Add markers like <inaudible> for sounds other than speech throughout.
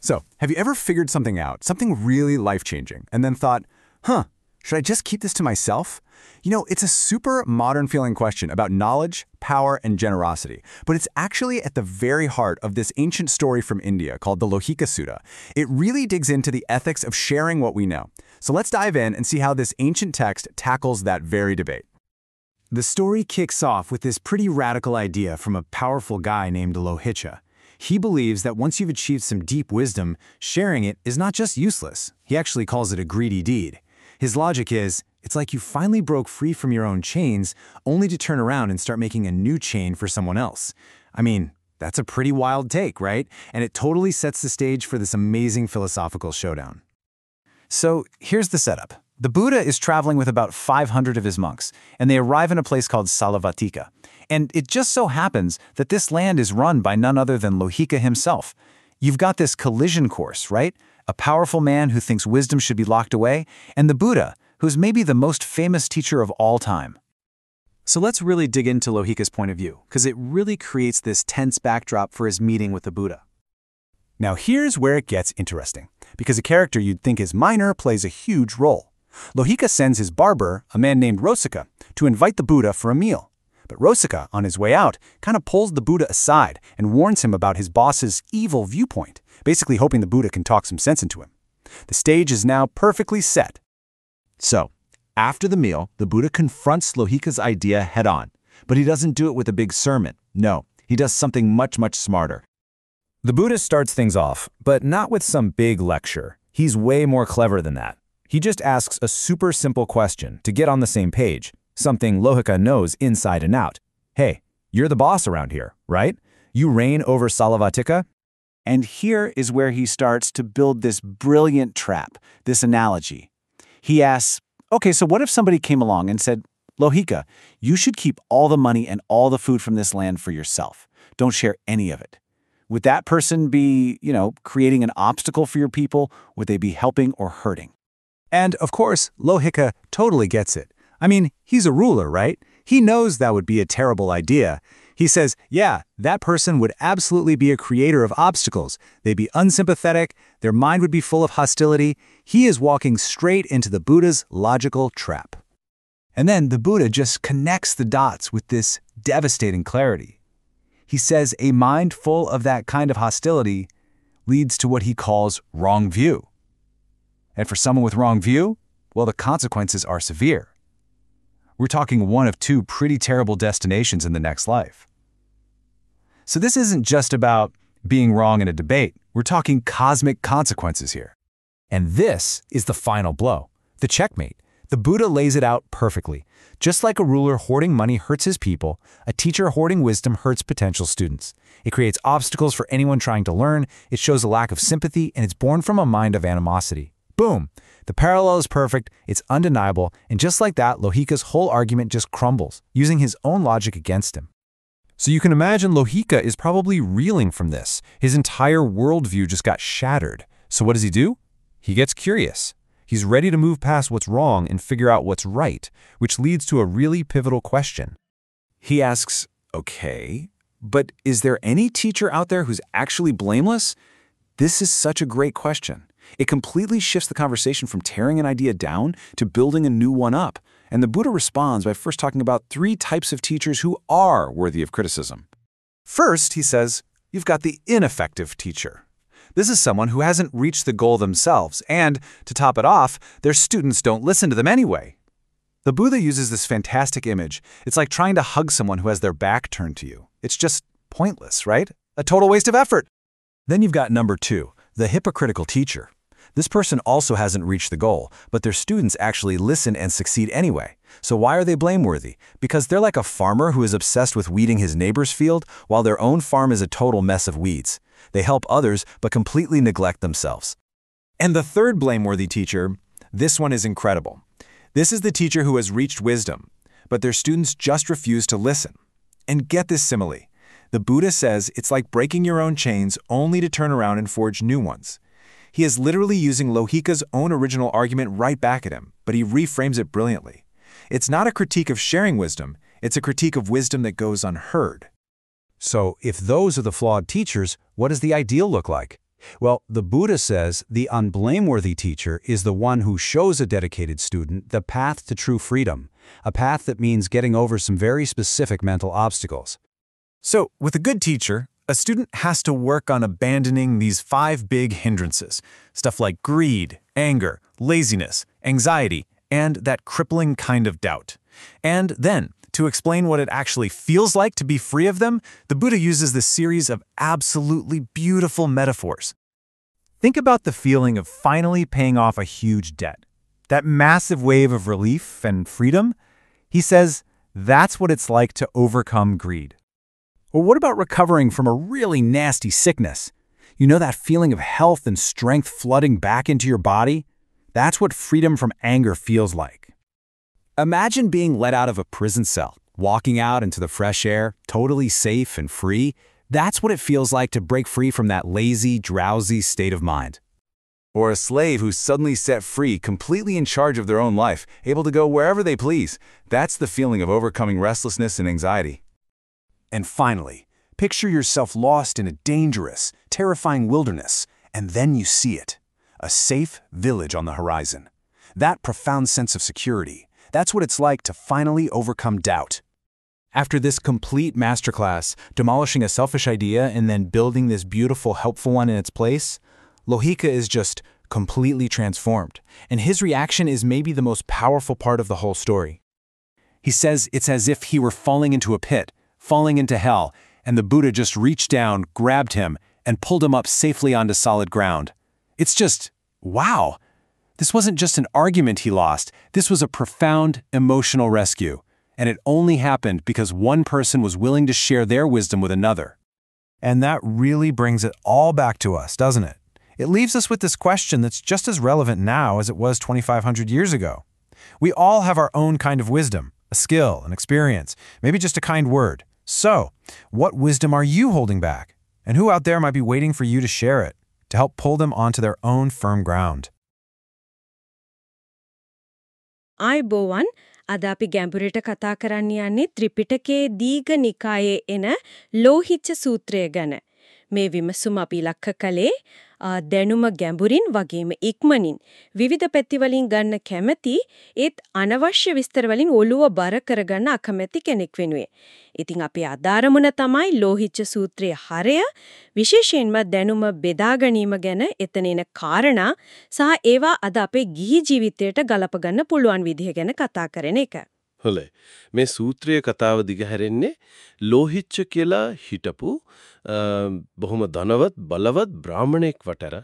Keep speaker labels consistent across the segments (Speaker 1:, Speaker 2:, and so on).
Speaker 1: So, have you ever figured something out, something really life-changing, and then thought, huh, should I just keep this to myself? You know, it's a super modern feeling question about knowledge, power, and generosity, but it's actually at the very heart of this ancient story from India called the Lohika Sutta. It really digs into the ethics of sharing what we know. So let's dive in and see how this ancient text tackles that very debate. The story kicks off with this pretty radical idea from a powerful guy named Lohitcha. He believes that once you've achieved some deep wisdom, sharing it is not just useless. He actually calls it a greedy deed. His logic is, it's like you finally broke free from your own chains, only to turn around and start making a new chain for someone else. I mean, that's a pretty wild take, right? And it totally sets the stage for this amazing philosophical showdown. So here's the setup. The Buddha is traveling with about 500 of his monks, and they arrive in a place called Salavatika. And it just so happens that this land is run by none other than Lohika himself. You've got this collision course, right? A powerful man who thinks wisdom should be locked away, and the Buddha, who's maybe the most famous teacher of all time. So let's really dig into Lohika's point of view, because it really creates this tense backdrop for his meeting with the Buddha. Now here's where it gets interesting, because a character you'd think is minor plays a huge role. Lohika sends his barber, a man named Rosika, to invite the Buddha for a meal. But Rosika, on his way out, kind of pulls the Buddha aside and warns him about his boss's evil viewpoint, basically hoping the Buddha can talk some sense into him. The stage is now perfectly set.
Speaker 2: So, after the meal, the Buddha confronts Lohika's idea head on, but he doesn't do it with a big sermon. No, he does something much, much smarter.
Speaker 3: The Buddha starts things off, but not with some big lecture. He's way more clever than that. He just asks a super simple question to get on the same page, something Lohika knows inside and out. Hey, you're the boss around here, right? You reign over Salavatika?
Speaker 1: And here is where he starts to build this brilliant trap, this analogy. He asks, okay, so what if somebody came along and said, Lohika, you should keep all the money and all the food from this land for yourself. Don't share any of it. Would that person be, you know, creating an obstacle for your people? Would they be helping or hurting? And of course, Lohika totally gets it. I mean, he's a ruler, right? He knows that would be a terrible idea. He says, yeah, that person would absolutely be a creator of obstacles. They'd be unsympathetic, their mind would be full of hostility. He is walking straight into the Buddha's logical trap. And then the Buddha just connects the dots with this devastating clarity. He says a mind full of that kind of hostility leads to what he calls wrong view. And for someone with wrong view, well, the consequences are severe. We're talking one of two pretty terrible destinations in the next life. So this isn't just about being wrong in a debate. We're talking cosmic consequences here. And this is the final blow, the checkmate. The Buddha lays it out perfectly. Just like a ruler hoarding money hurts his people, a teacher hoarding wisdom hurts potential students. It creates obstacles for anyone trying to learn, it shows a lack of sympathy, and it's born from a mind of animosity. Boom! The parallel is perfect, it's undeniable, and just like that, Lohika's whole argument just crumbles, using his own logic against him.
Speaker 3: So you can imagine Lohika is probably reeling from this. His entire worldview just got shattered. So what does he do? He gets curious. He's ready to move past what's wrong and figure out what's right, which leads to a really pivotal question.
Speaker 1: He asks, okay, but is there any teacher out there who's actually blameless? This is such a great question. It completely shifts the conversation from tearing an idea down to building a new one up. And the Buddha responds by first talking about three types of teachers who are worthy of criticism. First, he says, you've got the ineffective teacher. This is someone who hasn't reached the goal themselves, and, to top it off, their students don't listen to them anyway. The Buddha uses this fantastic image. It's like trying to hug someone who has their back turned to you. It's just pointless, right? A total waste of effort. Then you've got number two, the hypocritical teacher. This person also hasn't reached the goal, but their students actually listen and succeed anyway. So why are they blameworthy? Because they're like a farmer who is obsessed with weeding his neighbor's field while their own farm is a total mess of weeds. They help others but completely neglect themselves. And the third blameworthy teacher, this one is incredible. This is the teacher who has reached wisdom, but their students just refuse to listen. And get this simile. The Buddha says it's like breaking your own chains only to turn around and forge new ones. He is literally using Lohika's own original argument right back at him, but he reframes it brilliantly. It's not a critique of sharing wisdom, it's a critique of wisdom that goes unheard.
Speaker 3: So, if those are the flawed teachers, what does the ideal look like?
Speaker 1: Well, the Buddha says the unblameworthy teacher is the one who shows a dedicated student the path to true freedom, a path that means getting over some very specific mental obstacles.
Speaker 4: So, with a good teacher, a student has to work on abandoning these five big hindrances stuff like greed, anger, laziness, anxiety, and that crippling kind of doubt. And then, to explain what it actually feels like to be free of them, the Buddha uses this series of absolutely beautiful metaphors. Think about the feeling of finally paying off a huge debt. That massive wave of relief and freedom. He says that's what it's like to overcome greed.
Speaker 1: Or what about recovering from a really nasty sickness? You know that feeling of health and strength flooding back into your body? That's what freedom from anger feels like. Imagine being let out of a prison cell, walking out into the fresh air, totally safe and free. That's what it feels like to break free from that lazy, drowsy state of mind.
Speaker 5: Or a slave who's suddenly set free, completely in charge of their own life, able to go wherever they please. That's the feeling of overcoming restlessness and anxiety.
Speaker 1: And finally, picture yourself lost in a dangerous, terrifying wilderness, and then you see it a safe village on the horizon. That profound sense of security, that's what it's like to finally overcome doubt. After this complete masterclass, demolishing a selfish idea and then building this beautiful, helpful one in its place, Lohika is just completely transformed, and his reaction is maybe the most powerful part of the whole story. He says it's as if he were falling into a pit, falling into hell, and the Buddha just reached down, grabbed him, and pulled him up safely onto solid ground. It's just, wow. This wasn't just an argument he lost, this was a profound emotional rescue. And it only happened because one person was willing to share their wisdom with another.
Speaker 4: And that really brings it all back to us, doesn't it? It leaves us with this question that's just as relevant now as it was 2,500 years ago. We all have our own kind of wisdom, a skill, an experience, maybe just a kind word. So, what wisdom are you holding back? And who out there might be waiting for you to share it, to help pull them onto their own firm ground?
Speaker 6: ආයිබෝවන් අද අපි ගැඹුරට කතා කරන්න යන්නේ ත්‍රිපිටකයේ දීඝ නිකායේ එන ලෝහිච්ච සූත්‍රය ගැන. මේ විමසුම අපි ඉලක්ක කළේ අ, දැනුම ගැඹුරින් වගේම ඉක්මනින් විවිධ පැතිවලින් ගන්න කැමැති ඒත් අනවශ්‍ය විස්තර වලින් ඔළුව බර කරගන්න අකමැති කෙනෙක් වෙනුවෙන්. ඉතින් අපේ අදාරමුණ තමයි ලෝහිච්ච සූත්‍රයේ හරය විශේෂයෙන්ම දැනුම බෙදා ගැනීම ගැන එතන එන කාරණා සහ ඒවා අද අපේ ගිහි ජීවිතයට ගලප ගන්න පුළුවන් විදිහ ගැන කතා කරන එක.
Speaker 7: හොඳයි. මේ සූත්‍රයේ කතාව දිගහැරෙන්නේ ලෝහිච්ච කියලා හිටපු අ, බොහොම ධනවත් බලවත් බ්‍රාහමණෙක් වටර.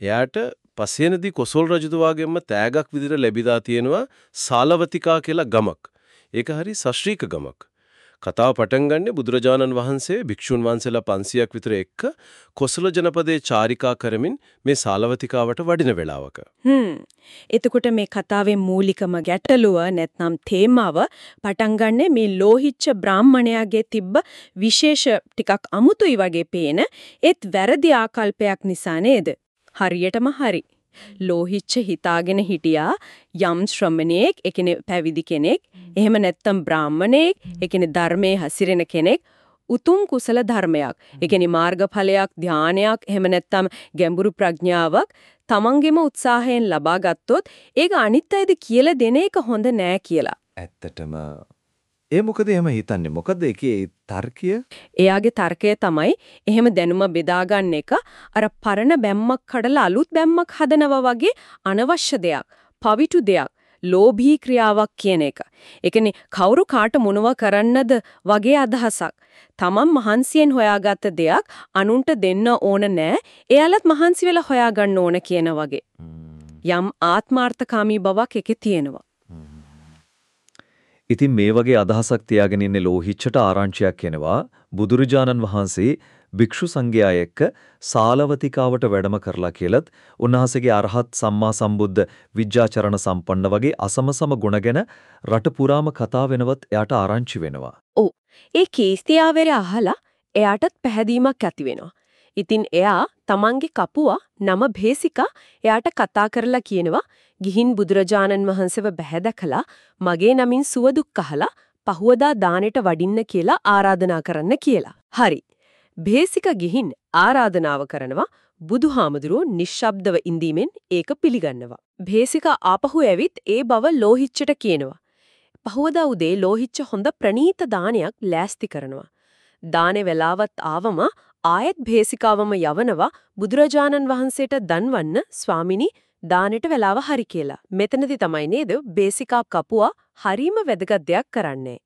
Speaker 7: එයාට පසේනදී කොසල් රජතුමාගෙන්ම තෑගක් විදිහට ලැබිලා තියෙනවා සාලවතිකා කියලා ගමක්. ඒක හරි සශ්‍රීක ගමක්. කතාව පටන් ගන්නේ බුදුරජාණන් වහන්සේ භික්ෂුන් වහන්සේලා 500ක් විතර එක්ක කොසල ජනපදයේ චාරිකා කරමින් මේ සාලවතිකාවට වඩින වෙලාවක.
Speaker 6: හ්ම්. එතකොට මේ කතාවේ මූලිකම ගැටලුව නැත්නම් තේමාව පටන් ගන්නෙ මේ ලෝහිච්ච බ්‍රාහ්මණයාගේ තිබ්බ විශේෂ ටිකක් අමුතුයි වගේ පේන ඒත් වැරදි ආකල්පයක් නිසා නේද? හරියටම හරි. ලෝහිච්ච හිතාගෙන හිටියා යම් ශ්‍රමණේක්, ඒ කියන්නේ පැවිදි කෙනෙක්, එහෙම නැත්නම් බ්‍රාහ්මණේක්, ඒ කියන්නේ ධර්මයේ හසිරෙන කෙනෙක් උතුම් කුසල ධර්මයක්. ඒ කියන්නේ මාර්ගඵලයක්, ධානයක්, එහෙම නැත්නම් ගැඹුරු ප්‍රඥාවක් තමන්ගෙම උත්සාහයෙන් ලබා ගත්තොත් ඒක අනිත් අයද කියලා දෙන එක හොඳ නෑ කියලා.
Speaker 8: ඇත්තටම ඒ මොකද එහෙම හිතන්නේ? මොකද ඒකේ තර්කය?
Speaker 6: එයාගේ තර්කය තමයි එහෙම දැනුම බෙදා ගන්න එක අර පරණ බැම්මක් කඩලා අලුත් බැම්මක් හදනවා වගේ අනවශ්‍ය දෙයක්, පවිතු දෙයක්, ලෝභී ක්‍රියාවක් කියන එක. ඒ කියන්නේ කවුරු කාට මොනව කරන්නද වගේ අදහසක්. තමන් මහන්සියෙන් හොයාගත්ත දෙයක් අනුන්ට දෙන්න ඕන නෑ. එයාලත් මහන්සි වෙලා හොයාගන්න ඕන කියන වගේ. යම් ආත්මార్థකාමී බවක් එකේ තියෙනවා.
Speaker 9: ඉතින් මේ වගේ අදහසක් තියාගෙන ඉන්නේ ලෝහිච්චට ආරංචියක් එනවා බුදුරජාණන් වහන්සේ භික්ෂු සංඝයා එක්ක සාලවතිකාවට වැඩම කරලා කියලත් උන්වහන්සේගේ අරහත් සම්මා සම්බුද්ධ විජ්ජාචරණ සම්පන්න වගේ අසමසම ගුණ ගැන රට පුරාම කතා වෙනවත් එයාට ආරංචි වෙනවා.
Speaker 6: ඒ කීස්තියාවර අහලා එයාටත් පැහැදීමක් ඇති වෙනවා. ඉතින් එයා තමන්ගේ කපුවා නම භේසිකා එයාට කතා කරලා කියනවා ගිහින් බුදුරජාණන් වහන්සේව බැහැ දැකලා මගේ නමින් සුවදුක් අහලා පහුවදා දානෙට වඩින්න කියලා ආරාධනා කරන්න කියලා. හරි. භේසික ගිහින් ආරාධනාව කරනවා බුදුහාමුදුරුව නිශ්ශබ්දව ඉඳීමෙන් ඒක පිළිගන්නවා. භේසිකා ආපහු ඇවිත් ඒ බව ලෝහිච්චට කියනවා. පහවදා උදේ ලෝහිච්ච හොඳ ප්‍රණීත දානයක් ලෑස්ති කරනවා. දානේ වෙලාවත් ආවම ආයෙත් භේසිකාවම යවනවා බුදුරජාණන් වහන්සේට දන්වන්න ස්වාමිනී දානෙට වෙලාව හරි කියලා. මෙතනදි තමයි නේද බේසිකා කපුවා හරීම වැදගත් දෙයක් කරන්නේ.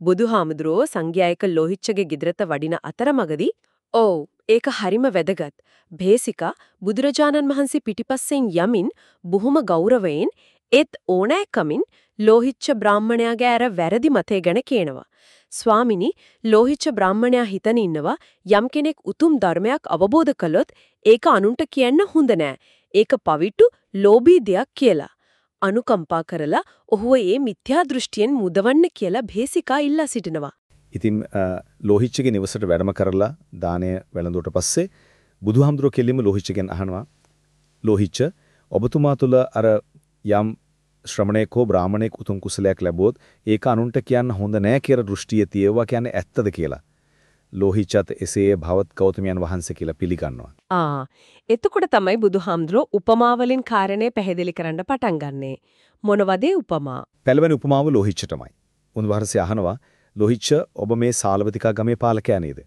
Speaker 6: බුදුහාමුදුරුවෝ සංඝයා එක ලෝහිච්චගේ ගිදරත වඩින අතරමඟදී ඔව් ඒක හරිම වැදගත්. බේසිකා බුදුරජාණන් වහන්සේ පිටිපස්සෙන් යමින් බොහොම ගෞරවයෙන් ඒත් ඕනෑකමින් ලෝහිච්ච බ්‍රාහ්මණයාගේ අර වැරදි මතය ගැන කියනවා. ස්වාමිනී ලෝහිච්ච බ්‍රාහ්මණයා හිතන ඉන්නවා යම් කෙනෙක් උතුම් ධර්මයක් අවබෝධ කළොත් ඒක අනුන්ට කියන්න හොඳ නෑ. ඒක පවිටු ලෝභී දෙයක් කියලා. අනුකම්පා කරලා ඔහුව ඒ මිත්‍යා දෘෂ්ටියෙන් මුදවන්න කියලා භේසිකා ඉල්ලා සිටිනවා.
Speaker 2: ඉතින් ලෝහිච්චගේ නිවසට වැඩම කරලා දානය වැළඳුවට පස්සේ බුදුහාමුදුරුවෝ කෙලින්ම ලෝහිච්චගෙන් අහනවා ලෝහිච්ච ඔබතුමා තුල අර යම් ශ්‍රමණේක හෝ බ්‍රාහමණේක උතුම් කුසලයක් ලැබුවොත් ඒක අනුන්ට කියන්න හොඳ නෑ කියලා දෘෂ්ටිය තියෙවුවා කියන්නේ ඇත්තද කියලා. ලෝහිච්චත් එසේ භවත් ගෞතමයන් වහන්සේ කියලා පිළිගන්නවා.
Speaker 6: ආ එතකොට තමයි බුදුහාමුදුරුවෝ උපමාවලින් කාරණේ පැහැදිලි කරන්න පටන් ගන්නෙ. මොනවදේ උපමා?
Speaker 2: පළවෙනි උපමාව ලෝහිච්චටමයි. උන්වහන්සේ අහනවා ලෝහිච්ච ඔබ මේ සාලවතිකා ගමේ පාලකයා නේද?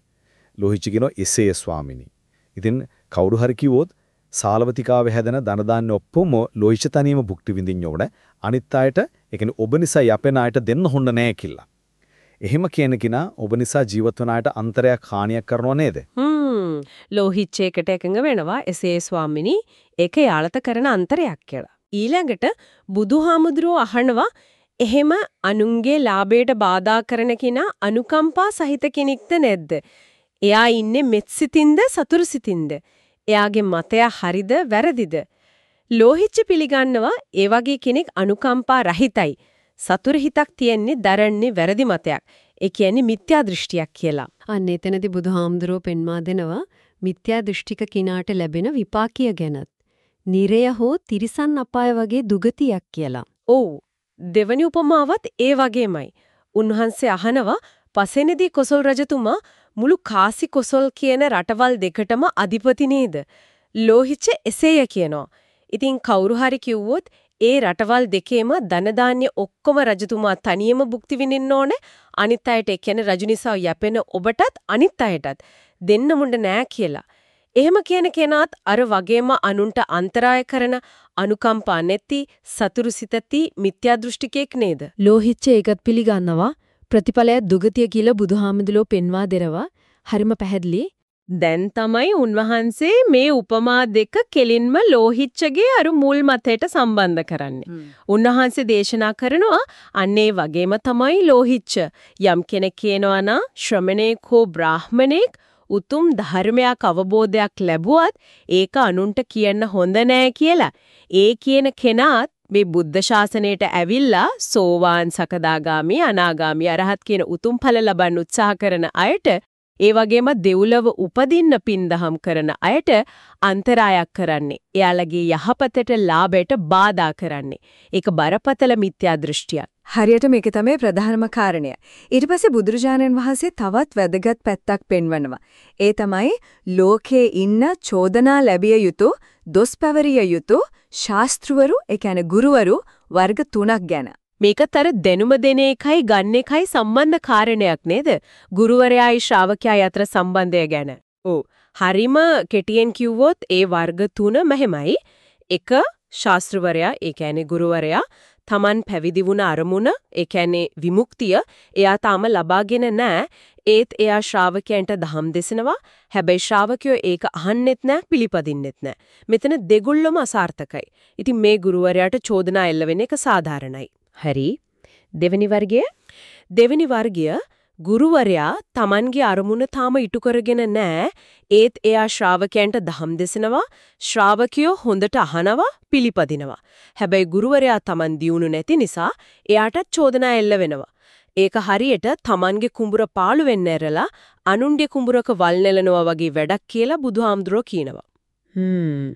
Speaker 2: ලෝහිච්ච කියනවා එසේ ස්වාමිනී. ඉතින් කවුරු හරි කිව්වොත් සාලවතිකාවේ හැදෙන ධන දාන්න ඔක්කොම ලෝහිච්ච තනියම භුක්ති විඳින්න ඕන. අනිත් අයට ඒ කියන්නේ ඔබ නිසා යපෙන අයට දෙන්න හොන්න නෑ කියලා. එහෙම කියන කෙනා ඔබ නිසා ජීවත් වන අයට අන්තරයක් හානියක් කරනව නේද?
Speaker 6: හ්ම් ලෝහිච්චේකට එකඟ වෙනවා එසේ ස්වාමිනී ඒක යාලත කරන අන්තරයක් කියලා. ඊළඟට බුදුහාමුදුරුවෝ අහනවා එහෙම අනුන්ගේ ලාභයට බාධා කරන කෙනා අනුකම්පා සහිත කෙනෙක්ද නැද්ද? එයා ඉන්නේ මෙත්සිතින්ද සතුරුසිතින්ද? එයාගේ මතය හරිද වැරදිද? ලෝහිච්ච පිළිගන්නවා ඒ වගේ කෙනෙක් අනුකම්පා රහිතයි. සතුරු හිතක් තියෙන්නේ දරන්නේ වැරදි මතයක්. ඒ කියන්නේ මිත්‍යා දෘෂ්ටියක් කියලා.
Speaker 10: අන්න එතනදී බුදුහාමුදුරුව පෙන්වා දෙනවා මිත්‍යා දෘෂ්ටික කිනාට ලැබෙන විපාකීය ගැනත්. නිරය හෝ තිරිසන් අපාය වගේ දුගතියක් කියලා.
Speaker 6: ඔව් දෙවනි උපමාවත් ඒ වගේමයි. උන්වහන්සේ අහනවා පසෙනදී කොසල් රජතුමා මුළු කාසි කොසල් කියන රටවල් දෙකටම අධිපති නේද? ලෝහිච්ච එසේය කියනවා. ඉතින් කවුරු හරි කිව්වොත් ඒ රටවල් දෙකේම ධන ඔක්කොම රජතුමා තනියම භුක්ති විඳින්න ඕනේ අනිත් අයට ඒ කියන්නේ රජු නිසා යැපෙන ඔබටත් අනිත් අයටත් දෙන්න මුଣ୍ଡ නෑ කියලා. එහෙම කියන කෙනාත් අර වගේම අනුන්ට අන්තරාය කරන අනුකම්පා නැති සතුරු සිතති මිත්‍යා දෘෂ්ටිකෙක් නේද?
Speaker 10: ලෝහිච්ච ඒකත් පිළිගන්නවා ප්‍රතිඵලය දුගතිය කියලා බුදුහාමුදුරුවෝ පෙන්වා දෙනවා. හරිම පැහැදිලි.
Speaker 6: දැන් තමයි උන්වහන්සේ මේ උපමා දෙක කෙලින්ම ලෝහිච්චගේ අර මුල් මතයට සම්බන්ධ කරන්නේ. උන්වහන්සේ දේශනා කරනවා අන්නේ වගේම තමයි ලෝහිච්ච. යම් කෙනෙක් කියනවා නම් ශ්‍රමණේක හෝ බ්‍රාහමණේක් උතුම් ධර්මයක් අවබෝධයක් ලැබුවත් ඒක අනුන්ට කියන්න හොඳ නෑ කියලා. ඒ කියන කෙනාත් මේ බුද්ධ ශාසනයට ඇවිල්ලා සෝවාන් සකදාගාමි අනාගාමි අරහත් කියන උතුම් ඵල ලබන්න උත්සාහ කරන අයට ඒ වගේම දෙව්ලොව උපදින්න පින්දහම් කරන අයට අන්තරායක් කරන්නේ. එයාලගේ යහපතට ලාභයට බාධා කරන්නේ. ඒක බරපතල මිත්‍යා දෘෂ්ටියක්.
Speaker 11: හරියට මේක තමයි ප්‍රධානම කාරණය. ඊට පස්සේ බුදුරජාණන් වහන්සේ තවත් වැදගත් පැත්තක් පෙන්වනවා. ඒ තමයි ලෝකේ ඉන්න චෝදනා ලැබිය යුතු, දොස් පැවරිය යුතු ශාස්ත්‍රවරු, ඒ කියන්නේ ගුරුවරු වර්ග තුනක් ගැන.
Speaker 6: මේකතර දෙනුම දෙන එකයි ගන්න එකයි සම්බන්ධ කාරණයක් නේද? ගුරුවරයායි ශ්‍රාවකයායි අතර සම්බන්ධය ගැන. ඔව්. හරිම කෙටියෙන් කිව්වොත් ඒ වර්ග තුන මෙහෙමයි. එක ශාස්ත්‍රවරයා, ඒ කියන්නේ ගුරුවරයා Taman පැවිදි වුණ අරමුණ, ඒ කියන්නේ විමුක්තිය එයා තාම ලබාගෙන නැහැ. ඒත් එයා ශ්‍රාවකයන්ට දහම් දෙසනවා. හැබැයි ශ්‍රාවකයෝ ඒක අහන්නෙත් නැහැ, පිළිපදින්නෙත් නැහැ. මෙතන දෙගුල්ලම අසාර්ථකයි. ඉතින් මේ ගුරුවරයාට චෝදනා එල්ල වෙන එක සාධාරණයි. හරි. දෙවෙනි වර්ගය දෙවෙනි වර්ගය ගුරුවරයා Tamanගේ අරමුණ තාම ඉටු කරගෙන නැහැ. ඒත් එයා ශ්‍රාවකයන්ට දහම් දෙසනවා. ශ්‍රාවකයෝ හොඳට අහනවා, පිළිපදිනවා. හැබැයි ගුරුවරයා Taman දියුණු නැති නිසා එයාට චෝදනා එල්ල වෙනවා. ඒක හරියට Tamanගේ කුඹුර පාළු වෙන්න ඇරලා අනුන්ගේ කුඹුරක වල් නෙලනවා වගේ වැඩක් කියලා බුදුහාමුදුරුවෝ කියනවා.
Speaker 10: හ්ම්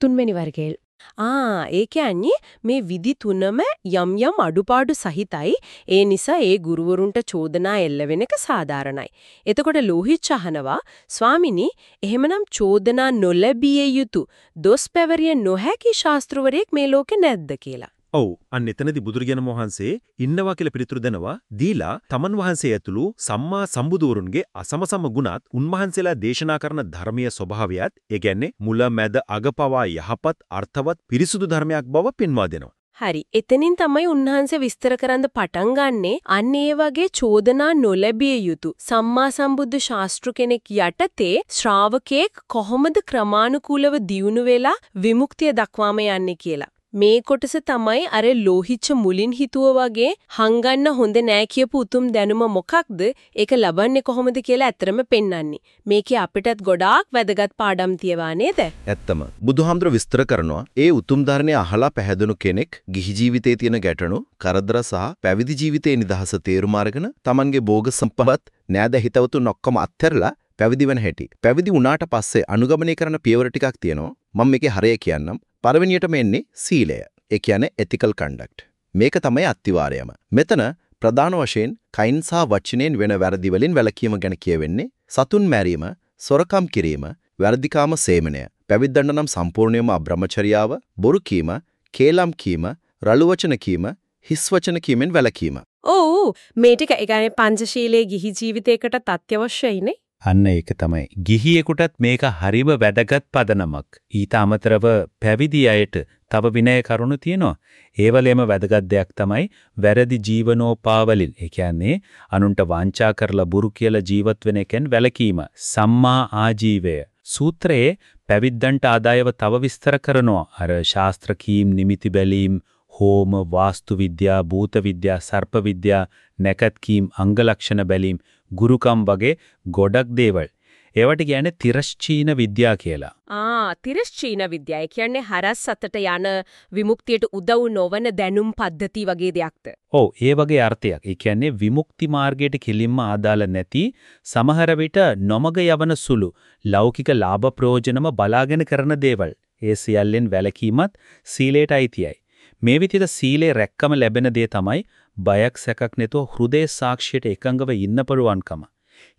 Speaker 6: තුන්වෙනි වර්ගයේ ආ ඒ කියන්නේ මේ විදි තුනම යම් යම් අඩුපාඩු සහිතයි. ඒ නිසා ඒ ගුරුවරුන්ට චෝදනා එල්ල වෙන එක සාධාරණයි. එතකොට ලෝහිච්ච අහනවා ස්වාමිනී එහෙමනම් චෝදනා නොලැබිය යුතු දොස් පැවරිය නොහැකි ශාස්ත්‍රවරයෙක් මේ ලෝකේ නැද්ද කියලා.
Speaker 12: ඔව් අන්න එතනදී බුදුරජාණන් වහන්සේ ඉන්නවා කියලා පිළිතුරු දෙනවා දීලා තමන් වහන්සේ ඇතුළු සම්මා සම්බුදුවරුන්ගේ අසමසම ගුණත් උන්වහන්සේලා දේශනා කරන ධර්මීය ස්වභාවයත් ඒ කියන්නේ මුල මැද අග පවා යහපත් අර්ථවත් පිරිසුදු ධර්මයක් බව පෙන්වා දෙනවා.
Speaker 6: හරි. එතනින් තමයි උන්වහන්සේ විස්තර කරන්න පටන් ගන්නෙ අන්න ඒ වගේ චෝදනා නොලැබිය යුතු සම්මා සම්බුද්ධ ශාස්ත්‍ර කෙනෙක් යටතේ ශ්‍රාවකෙක් කොහොමද ක්‍රමානුකූලව දියුණු වෙලා විමුක්තිය දක්වාම යන්නේ කියලා. මේ කොටස තමයි අර ලෝහිච්ච මුලින් හිතුව වගේ හංගන්න හොඳ නෑ කියපු උතුම් දැනුම මොකක්ද ඒක ලබන්නේ කොහොමද කියලා ඇත්තරම පෙන්වන්නේ. මේකේ අපිටත් ගොඩාක් වැදගත් පාඩම් තියවා නේද?
Speaker 13: ඇත්තම බුදුහාමුදුර විස්තර කරනවා ඒ උතුම් ධර්මයේ අහලා පැහැදුණු කෙනෙක් ගිහි ජීවිතයේ තියෙන ගැටණු කරදර සහ පැවිදි ජීවිතයේ නිදහස තේරුම් අරගෙන Tamanගේ භෝග සම්පත් නෑද හිතවතුන් ඔක්කොම අත්හැරලා පැවිදි වෙන හැටි. පැවිදි වුණාට පස්සේ අනුගමනය කරන පියවර ටිකක් තියෙනවා. මම මේකේ හරය කියන්නම්. පළවෙනියටම එන්නේ සීලය. ඒ කියන්නේ ethical conduct. මේක තමයි අත්විවරයම. මෙතන ප්‍රධාන වශයෙන් කයින් සහ වචනෙන් වෙන වැරදි වලින් වැළකීම ගැන කියවෙන්නේ. සතුන් මැරීම, සොරකම් කිරීම, වැරදිකාම සේමනය. පැවිද්දන්න නම් සම්පූර්ණයෙන්ම අබ්‍රහ්මචර්යාව, බොරු කීම, කේලම් කීම, රළු වචන කීම, හිස් වචන කීමෙන් වැළකීම.
Speaker 6: ඔව් මේ ටික ඒ කියන්නේ පංචශීලයේ ගිහි ජීවිතයකටත් අත්‍යවශ්‍යයිනේ.
Speaker 12: අන්න ඒක තමයි. ගිහියෙකුටත් මේක හරිම වැදගත් පදනමක්. ඊට අමතරව පැවිදි අයට තව විනය කරුණු තියෙනවා. ඒවලේම වැදගත් දෙයක් තමයි වැරදි ජීවනෝපාවලින්. ඒ කියන්නේ අනුන්ට වංචා කරලා බුරු කියලා ජීවත් වෙන එකෙන් වැළකීම. සම්මා ආජීවය. සූත්‍රයේ පැවිද්දන්ට ආදායව තව විස්තර කරනවා. අර ශාස්ත්‍ර කීම් නිමිති බැලීම් හෝම වාස්තු විද්‍යා භූත විද්‍යා සර්ප විද්‍යා නැකත් කීම් අංග ලක්ෂණ බැලීම් ගුරුකම් වගේ ගොඩක් දේවල්. ඒවට කියන්නේ තිරස්චීන විද්‍යා කියලා.
Speaker 6: ආ තිරස්චීන විද්‍යාව කියන්නේ හරස් අතට යන විමුක්තියට උදව් නොවන දැනුම් පද්ධති වගේ දෙයක්ද?
Speaker 12: ඔව් ඒ වගේ අර්ථයක්. ඒ කියන්නේ විමුක්ති මාර්ගයට කෙලින්ම ආදාළ නැති සමහර විට නොමග යවන සුළු ලෞකික ලාභ ප්‍රයෝජනම බලාගෙන කරන දේවල්. ඒ සියල්ලෙන් වැළකීමත් සීලයට අයිතියයි. මේ විදිහට සීලේ රැක්කම ලැබෙන දේ තමයි බයක් සැකක් නැතුව හෘදේ සාක්ෂියට එකඟව ඉන්න පුළුවන්කම.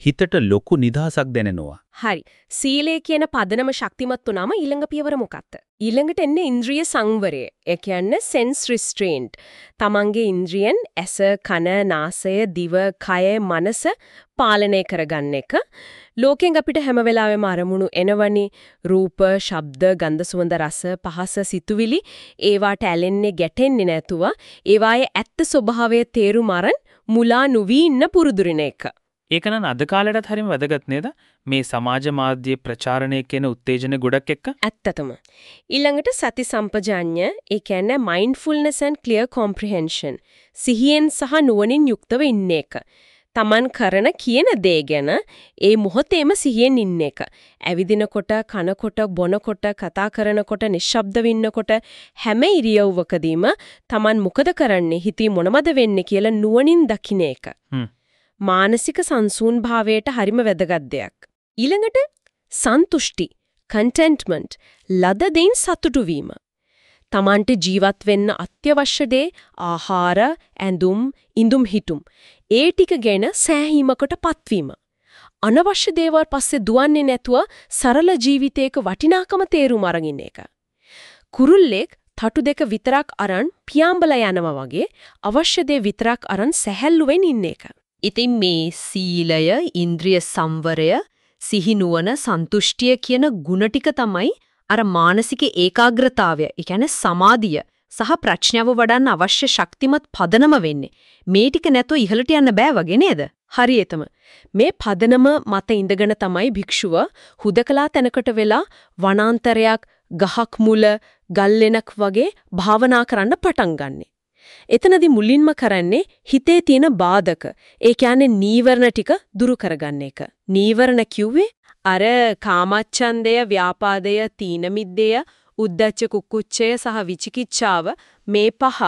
Speaker 12: හිතට ලොකු නිදහසක් දැනෙනවා.
Speaker 6: හරි. සීලය කියන පදනම ශක්තිමත් වුණාම ඊළඟ පියවර මොකක්ද? ඊළඟට එන්නේ ඉන්ද්‍රිය සංවරය. ඒ කියන්නේ sense restraint. තමන්ගේ ඉන්ද්‍රියන් ඇස, කන, නාසය, දිව, කය, මනස පාලනය කරගන්න එක. ලෝකෙන් අපිට හැම වෙලාවෙම අරමුණු එනවනි රූප, ශබ්ද, ගන්ධ, සුවඳ, රස, පහස, සිතුවිලි ඒවාට ඇලෙන්නේ ගැටෙන්නේ නැතුව ඒවායේ ඇත්ත ස්වභාවය තේරුම් අරන් මුලා නොවි ඉන්න පුරුදුරින එක.
Speaker 14: ඒක නම් අද කාලෙටත් හරිම වැදගත් නේද? මේ සමාජ මාධ්‍ය ප්‍රචාරණය කියන උත්තේජන ගොඩක් එක්ක.
Speaker 6: ඇත්තටම. ඊළඟට සති සම්පජාඤ්ඤ, ඒ කියන්නේ mindfulness and clear comprehension. සිහියෙන් සහ නුවණින් යුක්තව ඉන්න එක. Taman කරන කියන දේ ගැන ඒ මොහොතේම සිහියෙන් ඉන්න එක. ඇවිදිනකොට, කනකොට, බොනකොට, කතා කරනකොට, නිශ්ශබ්ද වෙන්නකොට හැම ඉරියව්වකදීම Taman මොකද කරන්නේ, හිතේ මොනවද වෙන්නේ කියලා නුවණින් දකින්න එක. මානසික සංසුන් භාවයට හරිම වැදගත් දෙයක්. ඊළඟට සන්තුෂ්ටි, contentment, ලද දෙයින් සතුටු වීම. Tamante ජීවත් වෙන්න අත්‍යවශ්‍ය දේ ආහාර, ඇඳුම්, ඉඳුම් හිටුම්. ඒ ටික ගැන සෑහීමකට පත්වීම. අනවශ්‍ය දේවල් පස්සේ දුවන්නේ නැතුව සරල ජීවිතයක වටිනාකම තේරුම් අරගෙන එක. කුරුල්ලෙක් තටු දෙක විතරක් අරන් පියාඹලා යනවා වගේ අවශ්‍ය දේ විතරක් අරන් සැහැල්ලුවෙන් ඉන්න එක.
Speaker 10: ඉතින් මේ සීලය, ඉන්ද්‍රිය සංවරය, සිහිනුවන, සන්තුෂ්ටිය කියන ಗುಣ ටික තමයි අර මානසික ඒකාග්‍රතාවය, ඒ කියන්නේ සමාධිය සහ ප්‍රඥාව වඩන්න අවශ්‍ය ශක්තිමත් පදනම වෙන්නේ. මේ ටික නැතුව ඉහළට යන්න බෑ වගේ නේද?
Speaker 6: හරියටම. මේ පදනම මත ඉඳගෙන තමයි භික්ෂුව හුදකලා තැනකට වෙලා වනාන්තරයක්, ගහක් මුල, ගල්ලෙනක් වගේ භාවනා කරන්න පටන් ගන්නෙ. එතනදී මුලින්ම කරන්නේ හිතේ තියෙන බාධක. ඒ කියන්නේ නීවරණ ටික දුරු කරගන්න එක. නීවරණ කිව්වේ අර කාමච්ඡන්දය, ව්‍යාපාදය, තීන මිද්දය, උද්ධච්ච කුක්කුච්චය සහ විචිකිච්ඡාව මේ පහ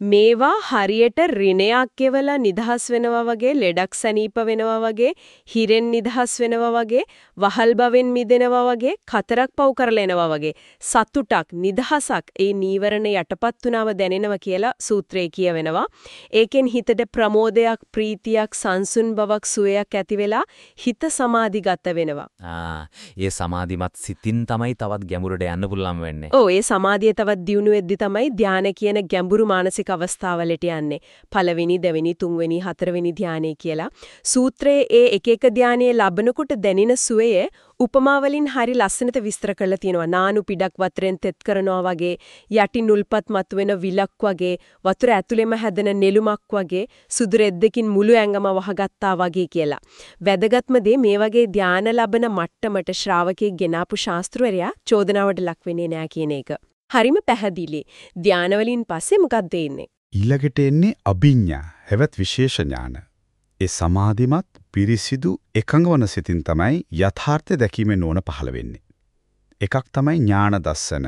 Speaker 6: මේවා හරියට රිණයක් කෙවලා නිදහස් වෙනවා වගේ ලෙඩක් සනීප වෙනවා වගේ හිරෙන් නිදහස් වෙනවා වගේ වහල් බවෙන් මිදෙනවා වගේ කතරක් පව් කරලා එනවා වගේ. සතුටක් නිදහසක් ඒ නීවරණ යටපත් වුණාම දැනෙනවා කියලා සූත්‍රයේ කියවෙනවා. ඒකෙන් හිතට ප්‍රමෝදයක් ප්‍රීතියක් සංසුන් බවක් සුවයක් ඇති වෙලා හිත සමාධිගත වෙනවා.
Speaker 15: ආ ඒ සමාධිමත් සිතින් තමයි තවත් ගැඹුරට යන්න පුළුවන් වෙන්නේ.
Speaker 6: ඔව් ඒ සමාධිය තවත් දියුණු වෙද්දි තමයි ධානය කියන ගැඹුරු මානසික අවස්ථාවලට යන්නේ. පළවෙනි, දෙවෙනි, තුන්වෙනි, හතරවෙනි ධානය කියලා. සූත්‍රයේ ඒ එක එක ධානයේ ලබනකොට දැනෙන සුවය උපමා වලින් හරි ලස්සනට විස්තර කරලා තියෙනවා. නානු පිටක් වතුරෙන් තෙත් කරනවා වගේ, යටි නුල්පත් මතුවෙන විලක් වගේ, වතුර ඇතුළෙම හැදෙන නෙළුමක් වගේ, සුදු රෙද්දකින් මුළු ඇඟම වහගත්තා වගේ කියලා. වැදගත්ම දේ මේ වගේ ධාන ලබන මට්ටමට ශ්‍රාවකෙක් ගෙනාපු ශාස්ත්‍රවරයා චෝදනාවට ලක් වෙන්නේ නැහැ කියන එක. හරිම පැහැදිලි. ධාන වලින් පස්සේ මොකක්ද එන්නේ?
Speaker 16: ඊළඟට එන්නේ අභිඥා හැවත් විශේෂ ඥාන. ඒ සමාධිමත් පිරිසිදු එකඟවන සිතින් තමයි යථාර්ථය දැකීමේ නුවණ පහළ වෙන්නේ. එකක් තමයි ඥාන දස්සන.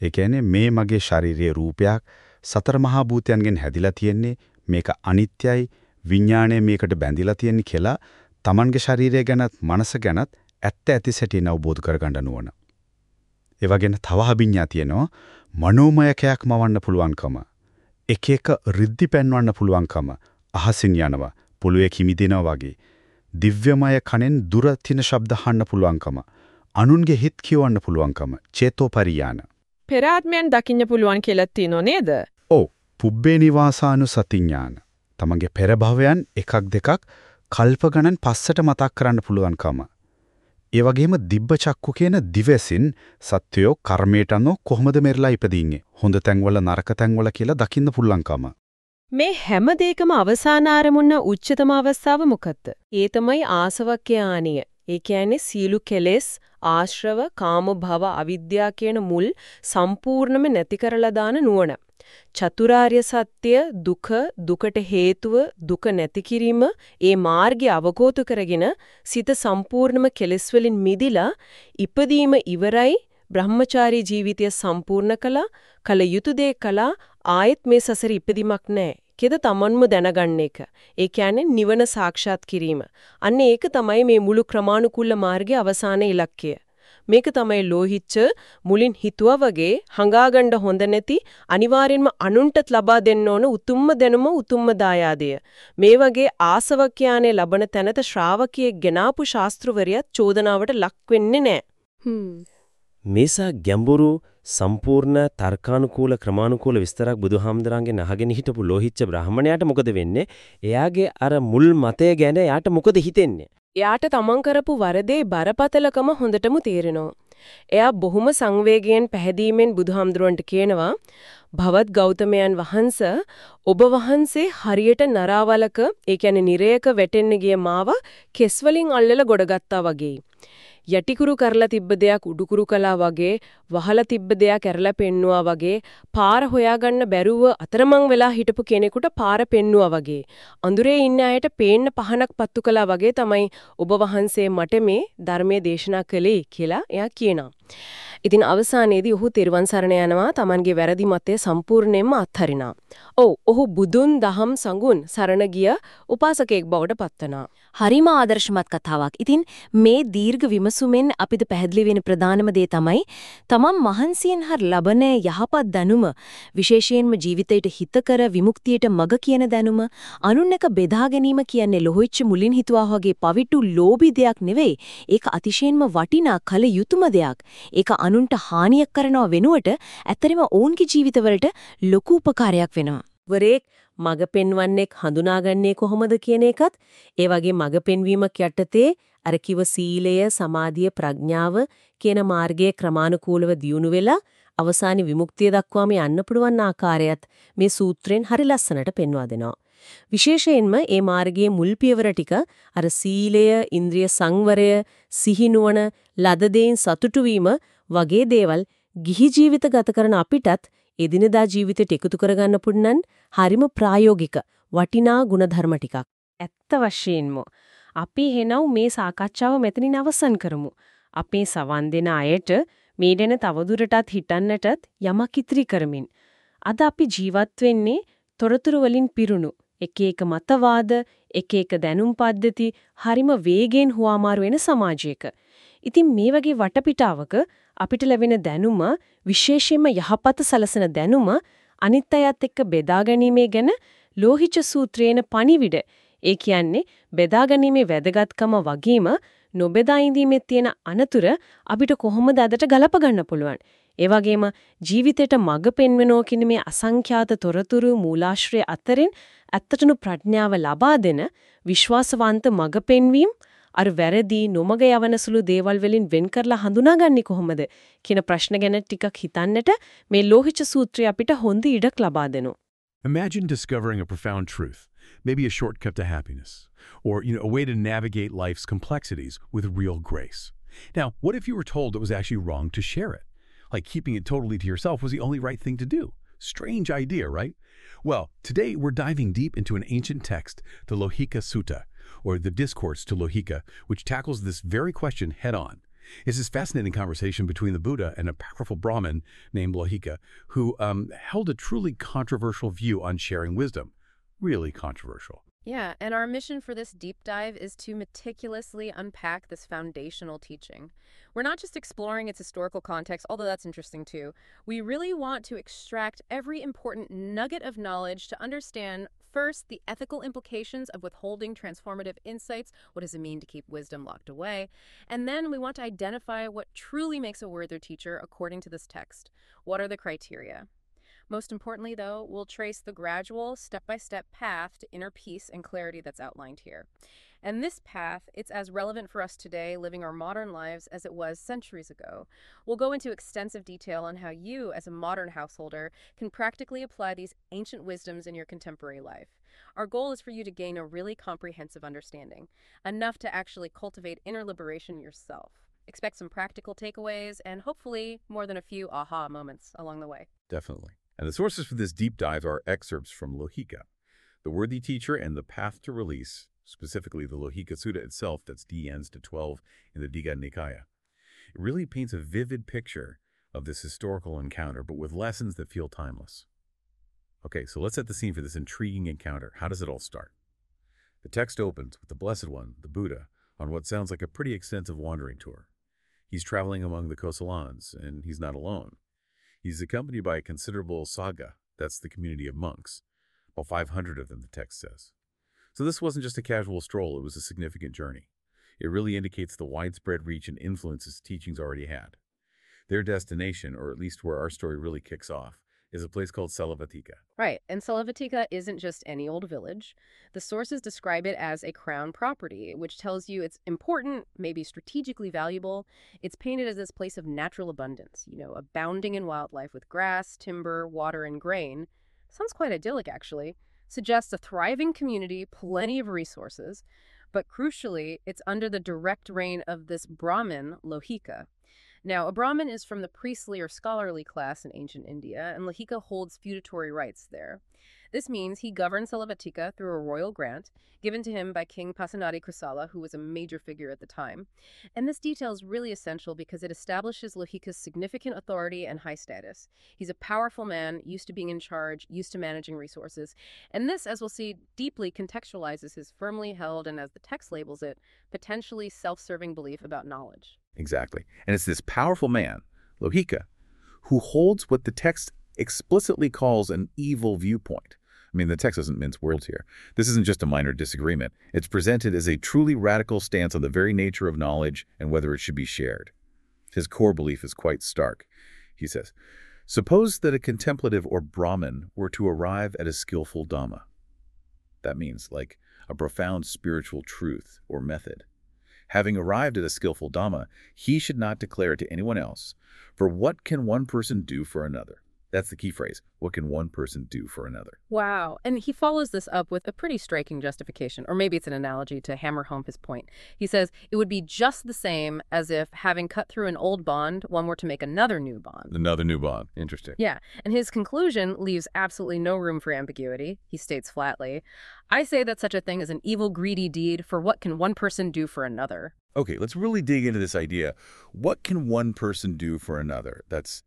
Speaker 16: ඒ කියන්නේ මේ මගේ ශාරීරික රූපයක් සතර මහා භූතයන්ගෙන් හැදිලා තියෙන්නේ මේක අනිත්‍යයි විඥාණය මේකට බැඳිලා තියෙන්නේ කියලා Tamanගේ ශරීරය ගැනත් මනස ගැනත් ඇත්ත ඇති සැටියෙන් අවබෝධ කරගන්න නුවණ. ඒ වගේම තව අභිඥා තියෙනවා මනෝමයකයක් මවන්න පුළුවන්කම. එක එක රිද්දි පෙන්වන්න පුළුවන්කම. අහසින් යනවා, පොළොවේ කිමිදෙනවා වගේ. දිව්‍යමය කනෙන් දුර තින ශබ්ද අහන්න පුළුවන්කම. අනුන්ගේ හිත් කියවන්න පුළුවන්කම. චේතෝපරියාන.
Speaker 17: පෙරාත්මයන් දකින්න පුළුවන් කියලා තියෙනව නේද?
Speaker 16: ඔව්. පුබ්බේ නිවාසානුසති ඥාන. තමන්ගේ පෙර භවයන් එකක් දෙකක් කල්ප ගණන් පස්සට මතක් කරන්න පුළුවන්කම. ඒ වගේම දිබ්බ චක්කු කියන දිවසින් සත්වයෝ කර්මයට අනුව කොහොමද මෙරලා ඉපදින්නේ හොඳ තැන්වල නරක තැන්වල කියලා දකින්න පුළුවන්කම.
Speaker 6: මේ හැම දෙයකම අවසාන ආරමුණ උච්චතම අවස්ථාව මොකක්ද? ඒ තමයි ආසවක්ඛ්‍යානිය. ඒ කියන්නේ සීලු කෙලෙස් ආශ්‍රව කාම භව අවිද්‍යාව කියන මුල් සම්පූර්ණයෙන්ම නැති කරලා දාන නුවණ. චතුරාර්ය සත්‍ය දුක දුකට හේතුව දුක නැති කිරීම ඒ මාර්ගය අවබෝධ කරගෙන සිත සම්පූර්ණම කෙලෙස් වලින් මිදිලා ඉපදීම ඉවරයි බ්‍රහ්මචාරී ජීවිතය සම්පූර්ණ කළා කල යුතු දේ කළා ආයෙත් මේ සසර ඉපදීමක් නැහැ කෙද තමන්ම දැනගන්න එක. ඒ කියන්නේ නිවන සාක්ෂාත් කිරීම. අන්න ඒක තමයි මේ මුළු ක්‍රමානුකූල මාර්ගයේ අවසාන ඉලක්කය. මේක තමයි ලෝහිච්ච මුලින් හිතුවා වගේ හංගාගන්න හොඳ නැති අනිවාර්යෙන්ම අනුන්ටත් ලබා දෙන්න ඕන උතුම්ම දැනුම උතුම්ම දායාදය. මේ වගේ ආසවක්‍යානේ ලබන තැනට ශ්‍රාවකියෙක් ගෙනාපු ශාස්ත්‍රවරියත් චෝදනාවට ලක් වෙන්නේ නැහැ.
Speaker 18: මේසා ගැඹුරු සම්පූර්ණ තර්කානුකූල ක්‍රමානුකූල විස්තරක් බුදුහාමුදුරන්ගෙන් අහගෙන හිටපු ලෝහිච්ච බ්‍රාහමණයාට මොකද වෙන්නේ? එයාගේ අර මුල් මතය ගැන එයාට මොකද හිතෙන්නේ?
Speaker 6: එයාට තමන් කරපු වරදේ බරපතලකම හොඳටම තේරෙනවා. එයා බොහොම සංවේගයෙන් පැහැදීමෙන් බුදුහාමුදුරන්ට කියනවා භවත් ගෞතමයන් වහන්ස ඔබ වහන්සේ හරියට නරාවලක ඒ කියන්නේ නිරයක වැටෙන්න ගිය මාව කෙස් වලින් අල්ලලා ගොඩගත්තා වගේ. යටිකුරු කරලා තිබ්බ දෙයක් උඩුකුරු කළා වගේ වහලා තිබ්බ දෙයක් ඇරලා පෙන්නුවා වගේ පාර හොයාගන්න බැරුව අතරමං වෙලා හිටපු කෙනෙකුට පාර පෙන්නුවා වගේ අඳුරේ ඉන්න අයට පේන්න පහනක් පත්තු කළා වගේ තමයි ඔබ වහන්සේ මට මේ ධර්මයේ දේශනා කළේ කියලා එයා කියනවා. ඉතින් අවසානයේදී ඔහු තෙරුවන් සරණ යනවා Tamanගේ වැරදි මතය සම්පූර්ණයෙන්ම අත්හරිනවා. ඔව් ඔහු බුදුන් දහම් සංගුණ සරණ ගිය උපාසකයෙක් බවට පත්වනවා.
Speaker 10: හරිම ආදර්ශමත් කතාවක්. ඉතින් මේ දීර්ඝ විමසුමෙන් අපිට පැහැදිලි වෙන ප්‍රධානම දේ තමයි තමන් මහන්සියෙන් හර ලබන යහපත් දැනුම විශේෂයෙන්ම ජීවිතයට හිතකර විමුක්තියට මඟ කියන දැනුම අනුන් එක බෙදා ගැනීම කියන්නේ ලොහොච්ච මුලින් හිතුවා වගේ පවිටු ලෝභී දෙයක් නෙවෙයි. ඒක අතිශයින්ම වටිනා කල යුතුයම දෙයක්. ඒක අනුන්ට හානියක් කරනව වෙනුවට ඇත්තටම ඔවුන්ගේ ජීවිතවලට ලොකු උපකාරයක් වෙනවා.
Speaker 6: වරේක් මග පෙන්වන්නෙක් හඳුනාගන්නේ කොහොමද කියන එකත් ඒ වගේ මග පෙන්වීමක් යටතේ අර කිව සීලය සමාධිය ප්‍රඥාව කියන මාර්ගයේ ක්‍රමානුකූලව දියුණු වෙලා අවසානයේ විමුක්තිය දක්වාම යන්න පුළුවන් ආකාරයත් මේ සූත්‍රයෙන් හරි ලස්සනට පෙන්වා දෙනවා. විශේෂයෙන්ම මේ මාර්ගයේ මුල් පියවර ටික අර සීලය, ඉන්ද්‍රිය සංවරය, සිහිනුවණ, ලද දෙයින් සතුටු වගේ දේවල් ගිහි ජීවිත ගත කරන අපිටත් එදිනදා ජීවිතයට එකතු කරගන්න පුළුවන් හරිම ප්‍රායෝගික වටිනා ಗುಣධර්ම ටිකක්. ඇත්ත වශයෙන්ම අපි හෙනව් මේ සාකච්ඡාව මෙතනින් අවසන් කරමු. අපේ සවන් දෙන අයට මේ දෙන තවදුරටත් හිතන්නටත් යමක් ඉතිරි කරමින්. අද අපි ජීවත් වෙන්නේ තොරතුරු වලින් පිරුණු එක එක මතවාද, එක එක දැනුම් පද්ධති හරිම වේගෙන් හුවාමාරු වෙන සමාජයක. ඉතින් මේ වගේ වටපිටාවක අපිට ලැබෙන දැනුම විශේෂයෙන්ම යහපත සලසන දැනුම අනිත් අයත් එක්ක බෙදා ගැනීමේ ගැන ලෝහිච සූත්‍රයේන පණිවිඩ ඒ කියන්නේ බෙදා ගැනීමේ වැදගත්කම වගේම නොබෙදා ඉඳීමේ තියෙන අනතුර අපිට කොහොමද අදට ගලප ගන්න පුළුවන් ඒ වගේම ජීවිතයට මඟ පෙන්වනෝ කියන මේ අසංඛ්‍යාත තොරතුරු මූලාශ්‍රය අතරින් ඇත්තටම ප්‍රඥාව ලබා දෙන විශ්වාසවන්ත මඟ පෙන්වීම අර වැරදි නොමග යවන සුළු දේවල් වලින් වෙන් කරලා හඳුනාගන්නේ කොහොමද කියන ප්‍රශ්න ගැන ටිකක් හිතන්නට මේ ලෝහිත සූත්‍රය අපිට හොඳ ඉඩක් ලබා දෙනවා.
Speaker 19: Imagine discovering a profound truth, maybe a shortcut to happiness, or you know, a way to navigate life's complexities with real grace. Now, what if you were told it was actually wrong to share it? Like keeping it totally to yourself was the only right thing to do. Strange idea, right? Well, today we're diving deep into an ancient text, the Lohika Sutta, or the Discourse to Lohika, which tackles this very question head on. It's this fascinating conversation between the Buddha and a powerful Brahmin named Lohika, who um, held a truly controversial view on sharing wisdom. Really controversial.
Speaker 20: Yeah, and our mission for this deep dive is to meticulously unpack this foundational teaching. We're not just exploring its historical context, although that's interesting too. We really want to extract every important nugget of knowledge to understand First, the ethical implications of withholding transformative insights. What does it mean to keep wisdom locked away? And then we want to identify what truly makes a worthy teacher according to this text. What are the criteria? Most importantly, though, we'll trace the gradual, step by step path to inner peace and clarity that's outlined here. And this path, it's as relevant for us today, living our modern lives, as it was centuries ago. We'll go into extensive detail on how you, as a modern householder, can practically apply these ancient wisdoms in your contemporary life. Our goal is for you to gain a really comprehensive understanding, enough to actually cultivate inner liberation yourself. Expect some practical takeaways and hopefully more than a few aha moments along the way.
Speaker 19: Definitely. And the sources for this deep dive are excerpts from Lohika, The Worthy Teacher and the Path to Release, specifically the Lohika Sutta itself that's D ends to 12 in the Digha Nikaya. It really paints a vivid picture of this historical encounter, but with lessons that feel timeless. Okay, so let's set the scene for this intriguing encounter. How does it all start? The text opens with the Blessed One, the Buddha, on what sounds like a pretty extensive wandering tour. He's traveling among the Kosalans, and he's not alone. He's accompanied by a considerable Sangha, that's the community of monks, about 500 of them, the text says. So this wasn't just a casual stroll, it was a significant journey. It really indicates the widespread reach and influence his teachings already had. Their destination, or at least where our story really kicks off, is a place called Salavatika.
Speaker 20: Right, and Salavatika isn't just any old village. The sources describe it as a crown property, which tells you it's important, maybe strategically valuable. It's painted as this place of natural abundance, you know, abounding in wildlife with grass, timber, water, and grain. Sounds quite idyllic, actually suggests a thriving community, plenty of resources, but crucially, it's under the direct reign of this Brahmin, Lohika. Now, a Brahmin is from the priestly or scholarly class in ancient India, and Lohika holds feudatory rights there. This means he governs Salavatika through a royal grant given to him by King Pasenadi Kosala, who was a major figure at the time. And this detail is really essential because it establishes Lohika's significant authority and high status. He's a powerful man, used to being in charge, used to managing resources. And this, as we'll see, deeply contextualizes his firmly held, and as the text labels it, potentially self-serving belief about knowledge.
Speaker 19: Exactly. And it's this powerful man, Lohika, who holds what the text explicitly calls an evil viewpoint. I mean, the text doesn't mince words here. This isn't just a minor disagreement. It's presented as a truly radical stance on the very nature of knowledge and whether it should be shared. His core belief is quite stark. He says, Suppose that a contemplative or Brahmin were to arrive at a skillful Dhamma. That means, like, a profound spiritual truth or method. Having arrived at a skillful Dhamma, he should not declare it to anyone else, for what can one person do for another? That's the key phrase. What can one person do for another?
Speaker 20: Wow. And he follows this up with a pretty striking justification, or maybe it's an analogy to hammer home his point. He says it would be just the same as if, having cut through an old bond, one were to make another new bond.
Speaker 19: Another new bond. Interesting.
Speaker 20: Yeah. And his conclusion leaves absolutely no room for ambiguity. He states flatly, I say that such a thing is an evil, greedy deed, for what can one person do for another?
Speaker 19: Okay, let's really dig into this idea. What can one person do for another? That's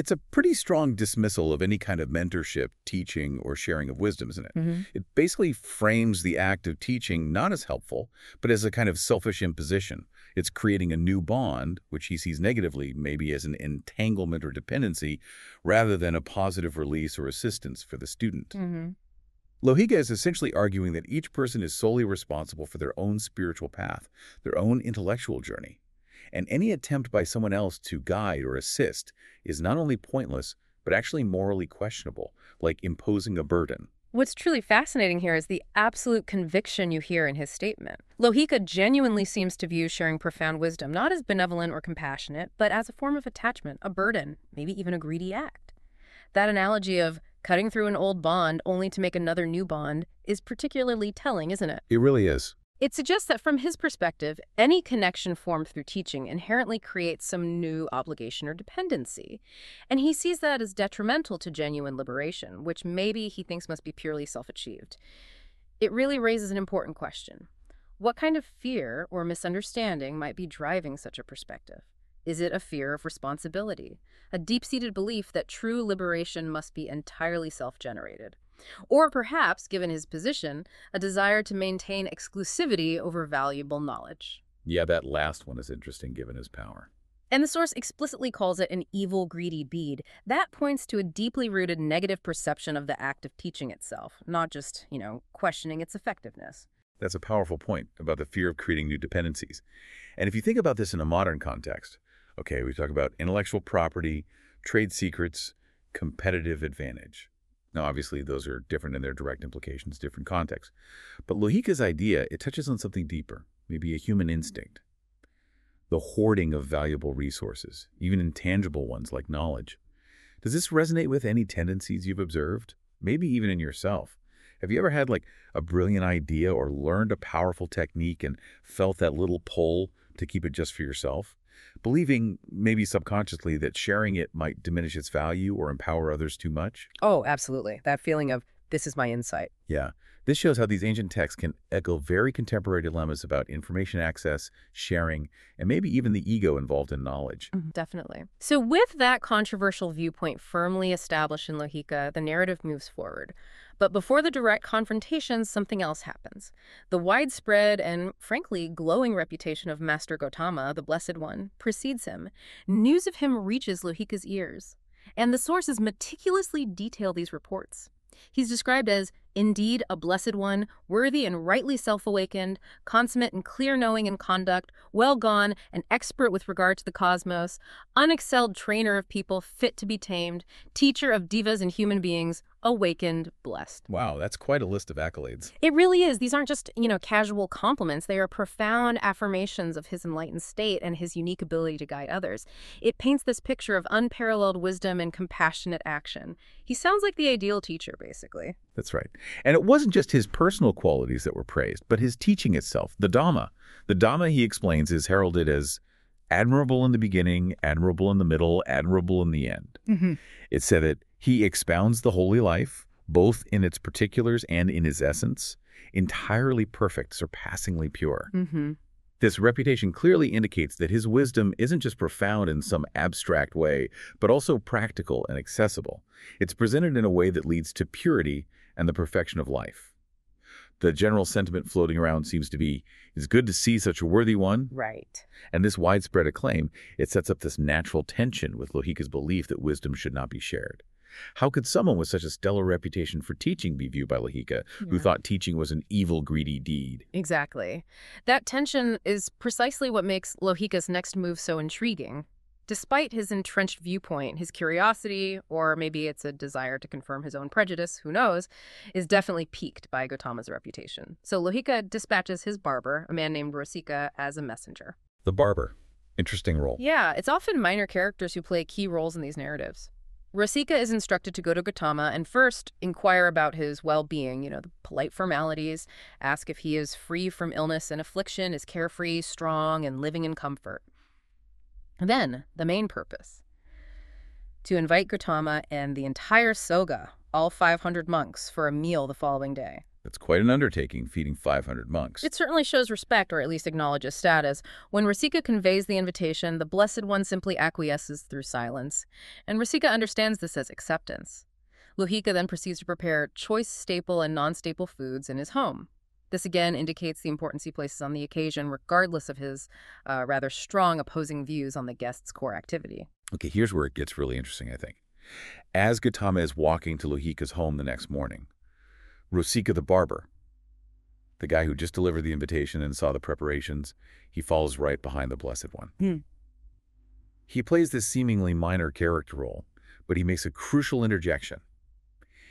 Speaker 19: It's a pretty strong dismissal of any kind of mentorship, teaching, or sharing of wisdom, isn't it?
Speaker 17: Mhm.
Speaker 19: It basically frames the act of teaching not as helpful, but as a kind of selfish imposition. It's creating a new bond, which he sees negatively, maybe as an entanglement or dependency, rather than a positive release or assistance for the student.
Speaker 17: Mhm.
Speaker 19: Lohika is essentially arguing that each person is solely responsible for their own spiritual path, their own intellectual journey. And any attempt by someone else to guide or assist is not only pointless, but actually morally questionable, like imposing a burden.
Speaker 20: What's truly fascinating here is the absolute conviction you hear in his statement. Lohika genuinely seems to view sharing profound wisdom not as benevolent or compassionate, but as a form of attachment, a burden, maybe even a greedy act. That analogy of cutting through an old bond only to make another new bond is particularly telling, isn't it?
Speaker 19: It really is.
Speaker 20: It suggests that from his perspective, any connection formed through teaching inherently creates some new obligation or dependency. And he sees that as detrimental to genuine liberation, which maybe he thinks must be purely self achieved. It really raises an important question. What kind of fear or misunderstanding might be driving such a perspective? Is it a fear of responsibility, a deep seated belief that true liberation must be entirely self generated? Or perhaps, given his position, a desire to maintain exclusivity over valuable knowledge.
Speaker 19: Yeah, that last one is interesting given his power.
Speaker 20: And the source explicitly calls it an evil, greedy bead. That points to a deeply rooted negative perception of the act of teaching itself, not just, you know, questioning its effectiveness.
Speaker 19: That's a powerful point about the fear of creating new dependencies. And if you think about this in a modern context, okay, we talk about intellectual property, trade secrets, competitive advantage. Now, obviously, those are different in their direct implications, different contexts. But Lohika's idea, it touches on something deeper, maybe a human instinct. The hoarding of valuable resources, even intangible ones like knowledge. Does this resonate with any tendencies you've observed? Maybe even in yourself. Have you ever had like a brilliant idea or learned a powerful technique and felt that little pull to keep it just for yourself? Believing, maybe subconsciously, that sharing it might diminish its value or empower others too much?
Speaker 20: Oh, absolutely. That feeling of, this is my insight.
Speaker 19: Yeah. This shows how these ancient texts can echo very contemporary dilemmas about information access, sharing, and maybe even the ego involved in knowledge. Mm-hmm.
Speaker 20: Definitely. So, with that controversial viewpoint firmly established in Lohika, the narrative moves forward. But before the direct confrontation, something else happens. The widespread and, frankly, glowing reputation of Master Gotama, the Blessed One, precedes him. News of him reaches Lohika's ears. And the sources meticulously detail these reports. He's described as indeed a blessed one, worthy and rightly self awakened, consummate and clear knowing in conduct, well gone and expert with regard to the cosmos, unexcelled trainer of people fit to be tamed, teacher of devas and human beings, awakened, blessed.
Speaker 19: Wow, that's quite a list of accolades.
Speaker 20: It really is. These aren't just, you know, casual compliments. They are profound affirmations of his enlightened state and his unique ability to guide others. It paints this picture of unparalleled wisdom and compassionate action. He sounds like the ideal teacher, basically.
Speaker 19: That's right. And it wasn't just his personal qualities that were praised, but his teaching itself, the Dhamma. The Dhamma, he explains, is heralded as admirable in the beginning, admirable in the middle, admirable in the end.
Speaker 17: Mhm.
Speaker 19: It said that he expounds the holy life, both in its particulars and in his essence, entirely perfect, surpassingly pure.
Speaker 20: Mm-hmm.
Speaker 19: This reputation clearly indicates that his wisdom isn't just profound in some abstract way, but also practical and accessible. It's presented in a way that leads to purity and the perfection of life. The general sentiment floating around seems to be, it's good to see such a worthy one.
Speaker 20: Right.
Speaker 19: And this widespread acclaim, it sets up this natural tension with Lohika's belief that wisdom should not be shared. How could someone with such a stellar reputation for teaching be viewed by Lohika, who thought teaching was an evil, greedy deed?
Speaker 20: Exactly. That tension is precisely what makes Lohika's next move so intriguing. Despite his entrenched viewpoint, his curiosity, or maybe it's a desire to confirm his own prejudice, who knows, is definitely piqued by Gotama's reputation. So Lohika dispatches his barber, a man named Rosika, as a messenger.
Speaker 19: The barber. Interesting role.
Speaker 20: Yeah, it's often minor characters who play key roles in these narratives. Rosika is instructed to go to Gautama and first inquire about his well being, you know, the polite formalities, ask if he is free from illness and affliction, is carefree, strong, and living in comfort. Then, the main purpose to invite Gautama and the entire Sangha, all 500 monks, for a meal the following day.
Speaker 19: It's quite an undertaking feeding 500 monks.
Speaker 20: It certainly shows respect, or at least acknowledges status. When Rosika conveys the invitation, the Blessed One simply acquiesces through silence. And Rosika understands this as acceptance. Lohika then proceeds to prepare choice staple and non-staple foods in his home. This again indicates the importance he places on the occasion, regardless of his uh, rather strong opposing views on the guest's core activity.
Speaker 19: Okay, here's where it gets really interesting, I think. As Gautama is walking to Lohika's home the next morning, Rosika the barber, the guy who just delivered the invitation and saw the preparations, he falls right behind the Blessed One.
Speaker 6: Hmm.
Speaker 19: He plays this seemingly minor character role, but he makes a crucial interjection.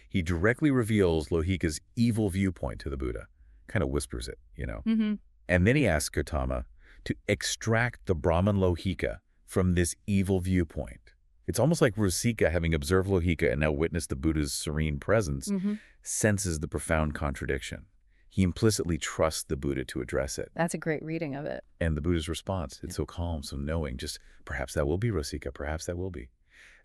Speaker 19: He directly reveals Lohika's evil viewpoint to the Buddha, kind of whispers it, you know.
Speaker 6: Mm-hmm.
Speaker 19: And then he asks Gautama to extract the Brahman Lohika from this evil viewpoint. It's almost like Rosika, having observed Lohika and now witnessed the Buddha's serene presence,
Speaker 20: Mm-hmm.
Speaker 19: senses the profound contradiction. He implicitly trusts the Buddha to address it.
Speaker 20: That's a great reading of it.
Speaker 19: And the Buddha's response, it's so calm, so knowing, just perhaps that will be Rosika, perhaps that will be.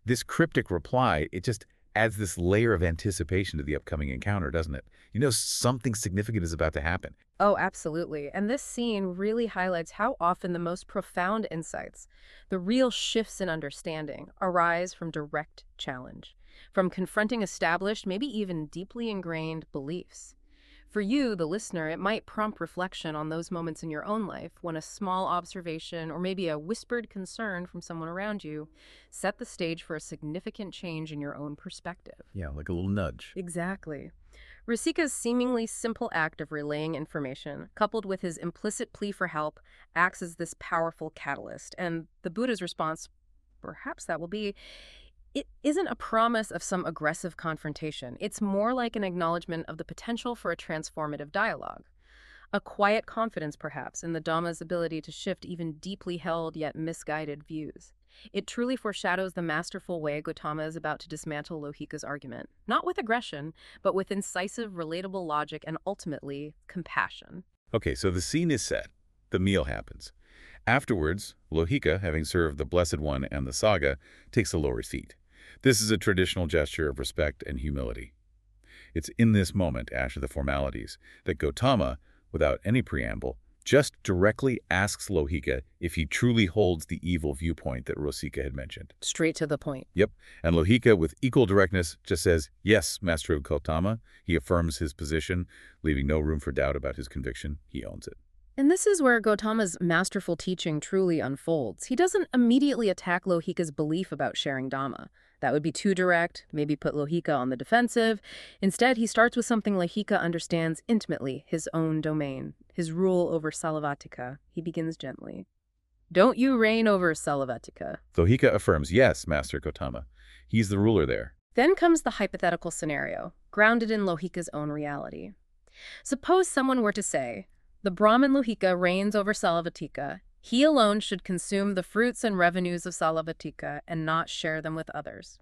Speaker 19: This cryptic reply, it just adds this layer of anticipation to the upcoming encounter, doesn't it? You know something significant is about to happen.
Speaker 20: Oh, absolutely. And this scene really highlights how often the most profound insights, the real shifts in understanding, arise from direct challenge, from confronting established, maybe even deeply ingrained beliefs. For you, the listener, it might prompt reflection on those moments in your own life when a small observation or maybe a whispered concern from someone around you set the stage for a significant change in your own perspective.
Speaker 19: Yeah, like a little nudge.
Speaker 20: Exactly. Rosika's seemingly simple act of relaying information, coupled with his implicit plea for help, acts as this powerful catalyst. And the Buddha's response, perhaps that will be, it isn't a promise of some aggressive confrontation. It's more like an acknowledgement of the potential for a transformative dialogue. A quiet confidence, perhaps, in the Dhamma's ability to shift even deeply held yet misguided views. It truly foreshadows the masterful way Gautama is about to dismantle Lohika's argument, not with aggression, but with incisive, relatable logic and ultimately compassion.
Speaker 19: Okay, so the scene is set. The meal happens. Afterwards, Lohika, having served the Blessed One and the Sangha, takes a lower seat. This is a traditional gesture of respect and humility. It's in this moment, after the formalities, that Gotama, without any preamble, just directly asks Lohika if he truly holds the evil viewpoint that Rosika had mentioned.
Speaker 20: Straight to the point.
Speaker 19: Yep, and Lohika, with equal directness, just says, yes, Master of Gautama. He affirms his position, leaving no room for doubt about his conviction. He owns it.
Speaker 20: And this is where Gotama's masterful teaching truly unfolds. He doesn't immediately attack Lohika's belief about sharing Dhamma. That would be too direct, maybe put Lohika on the defensive. Instead, he starts with something Lohika understands intimately, his own domain, his rule over Salavatika. He begins gently. Don't you reign over Salavatika.
Speaker 19: Lohika affirms, yes, Master Gautama. He's the ruler there.
Speaker 20: Then comes the hypothetical scenario, grounded in Lohika's own reality. Suppose someone were to say, the Brahmin Lohika reigns over Salavatika. He alone should consume the fruits and revenues of Salavatika and not share them with others.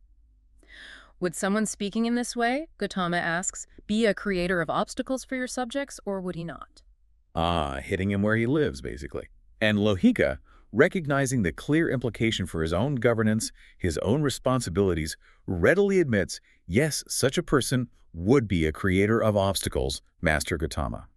Speaker 20: Would someone speaking in this way, Gautama asks, be a creator of obstacles for your subjects, or would he not?
Speaker 19: Ah, hitting him where he lives, basically. And Lohika, recognizing the clear implication for his own governance, his own responsibilities, readily admits, yes, such a person would be a creator of obstacles, Master Gautama.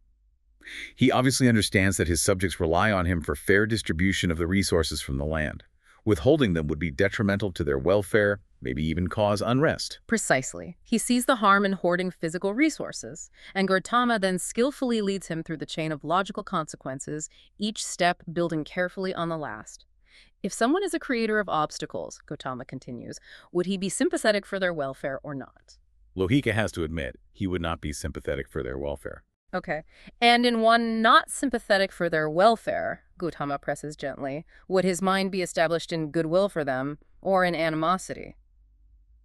Speaker 19: He obviously understands that his subjects rely on him for fair distribution of the resources from the land. Withholding them would be detrimental to their welfare, maybe even cause unrest.
Speaker 20: Precisely. He sees the harm in hoarding physical resources, and Gautama then skillfully leads him through the chain of logical consequences, each step building carefully on the last. If someone is a creator of obstacles, Gautama continues, would he be sympathetic for their welfare or not?
Speaker 19: Lohika has to admit he would not be sympathetic for their welfare.
Speaker 20: Okay. And in one not sympathetic for their welfare, Gautama presses gently, would his mind be established in goodwill for them or in animosity?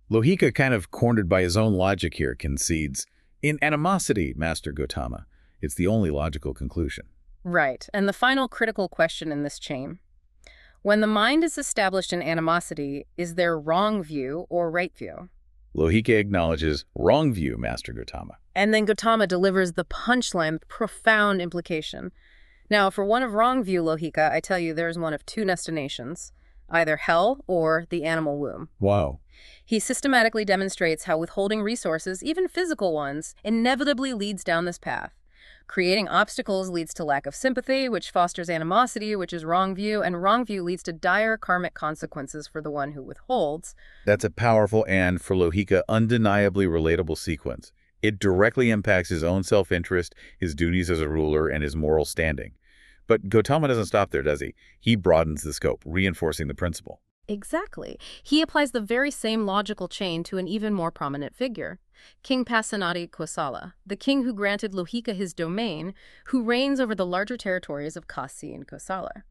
Speaker 19: Lohika, kind of cornered by his own logic here, concedes, in animosity, Master Gautama. It's the only logical conclusion.
Speaker 20: Right. And the final critical question in this chain. When the mind is established in animosity, is there wrong view or right view?
Speaker 19: Lohika acknowledges wrong view, Master Gotama.
Speaker 20: And then Gotama delivers the punchline profound implication. Now, for one of wrong view, Lohika, I tell you there's one of two destinations. either hell or the animal womb.
Speaker 1: Wow.
Speaker 20: He systematically demonstrates how withholding resources, even physical ones, inevitably leads down this path. Creating obstacles leads to lack of sympathy, which fosters animosity, which is wrong view, and wrong view leads to dire karmic consequences for the one who withholds.
Speaker 19: That's a powerful and, for Lohika, undeniably relatable sequence. It directly impacts his own self-interest, his duties as a ruler, and his moral standing. But Gautama doesn't stop there, does he? He broadens the scope, reinforcing the principle.
Speaker 20: Exactly. He applies the very same logical chain to an even more prominent figure. King Pasenadi Kosala, the king who granted Lohika his domain, who reigns over the larger territories of Kasi and Kosala.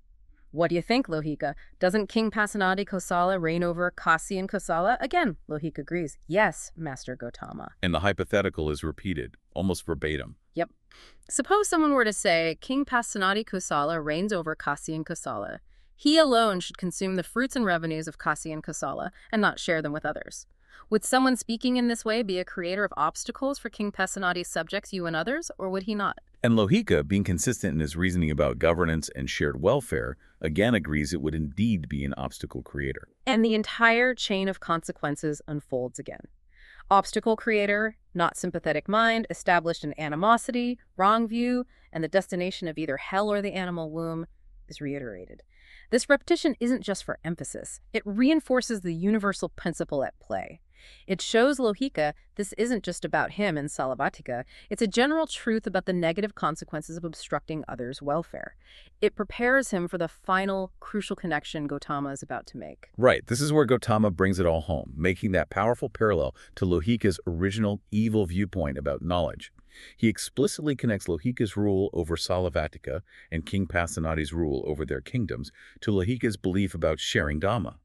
Speaker 20: What do you think, Lohika? Doesn't King Pasenadi Kosala reign over Kasi and Kosala? Again, Lohika agrees. Yes, Master Gautama.
Speaker 19: And the hypothetical is repeated, almost verbatim.
Speaker 20: Yep. Suppose someone were to say, King Pasenadi Kosala reigns over Kasi and Kosala. He alone should consume the fruits and revenues of Kasi and Kosala and not share them with others. Would someone speaking in this way be a creator of obstacles for King Pasenadi's subjects, you and others, or would he not?
Speaker 19: And Lohika, being consistent in his reasoning about governance and shared welfare, again agrees it would indeed be an obstacle creator.
Speaker 20: And the entire chain of consequences unfolds again. Obstacle creator, not sympathetic mind, established an animosity, wrong view, and the destination of either hell or the animal womb is reiterated. This repetition isn't just for emphasis. It reinforces the universal principle at play. It shows Lohika this isn't just about him and Salavatika, it's a general truth about the negative consequences of obstructing others' welfare. It prepares him for the final, crucial connection Gotama is about to make.
Speaker 19: Right. This is where Gotama brings it all home, making that powerful parallel to Lohika's original evil viewpoint about knowledge. He explicitly connects Lohika's rule over Salavatika and King Pasenadi's rule over their kingdoms to Lohika's belief about sharing Dhamma.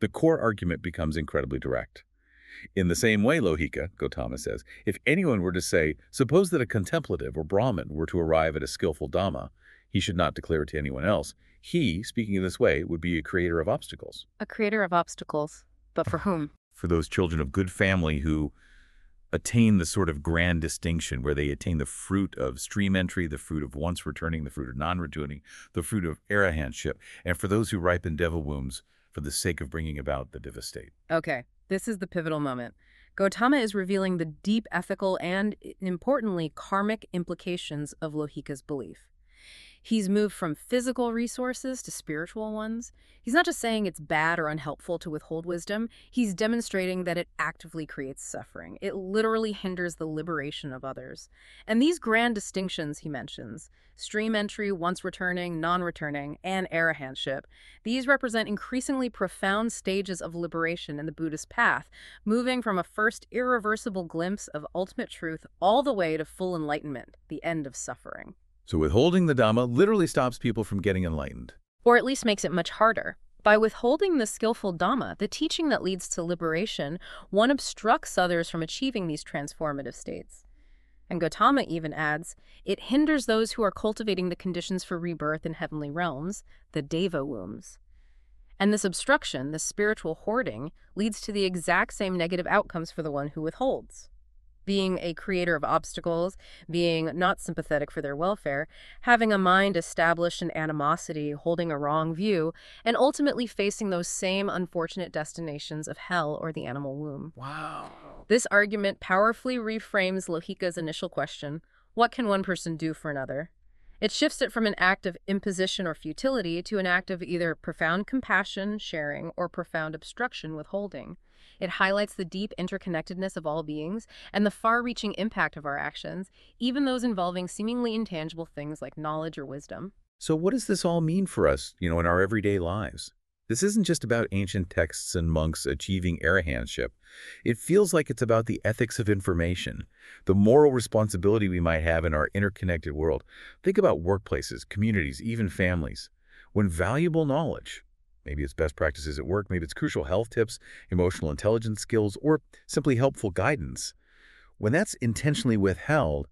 Speaker 19: The core argument becomes incredibly direct. In the same way, Lohika, Gautama says, if anyone were to say, suppose that a contemplative or Brahmin were to arrive at a skillful Dhamma, he should not declare it to anyone else. He, speaking in this way, would be a creator of obstacles.
Speaker 20: A creator of obstacles. But for whom?
Speaker 19: For those children of good family who attain the sort of grand distinction where they attain the fruit of stream entry, the fruit of once returning, the fruit of non-returning, the fruit of arahantship, and for those who ripen devil wombs for the sake of bringing about the deva state.
Speaker 20: Okay, this is the pivotal moment. Gautama is revealing the deep ethical and, importantly, karmic implications of Lohika's belief. He's moved from physical resources to spiritual ones. He's not just saying it's bad or unhelpful to withhold wisdom, he's demonstrating that it actively creates suffering. It literally hinders the liberation of others. And these grand distinctions he mentions, stream entry, once returning, non-returning, and arahantship, these represent increasingly profound stages of liberation in the Buddhist path, moving from a first irreversible glimpse of ultimate truth all the way to full enlightenment, the end of suffering.
Speaker 19: So withholding the Dhamma literally stops people from getting enlightened.
Speaker 20: Or at least makes it much harder. By withholding the skillful Dhamma, the teaching that leads to liberation, one obstructs others from achieving these transformative states. And Gautama even adds, it hinders those who are cultivating the conditions for rebirth in heavenly realms, the Deva wombs. And this obstruction, this spiritual hoarding, leads to the exact same negative outcomes for the one who withholds being a creator of obstacles, being not sympathetic for their welfare, having a mind established in animosity, holding a wrong view, and ultimately facing those same unfortunate destinations of hell or the animal womb.
Speaker 19: Wow.
Speaker 20: This argument powerfully reframes Lohika's initial question, what can one person do for another? It shifts it from an act of imposition or futility to an act of either profound compassion, sharing, or profound obstruction, withholding. It highlights the deep interconnectedness of all beings and the far-reaching impact of our actions, even those involving seemingly intangible things like knowledge or wisdom.
Speaker 19: So what does this all mean for us, you know, in our everyday lives? This isn't just about ancient texts and monks achieving arahantship. It feels like it's about the ethics of information, the moral responsibility we might have in our interconnected world. Think about workplaces, communities, even families. When valuable knowledge, Maybe it's best practices at work, maybe it's crucial health tips, emotional intelligence skills, or simply helpful guidance. When that's intentionally withheld,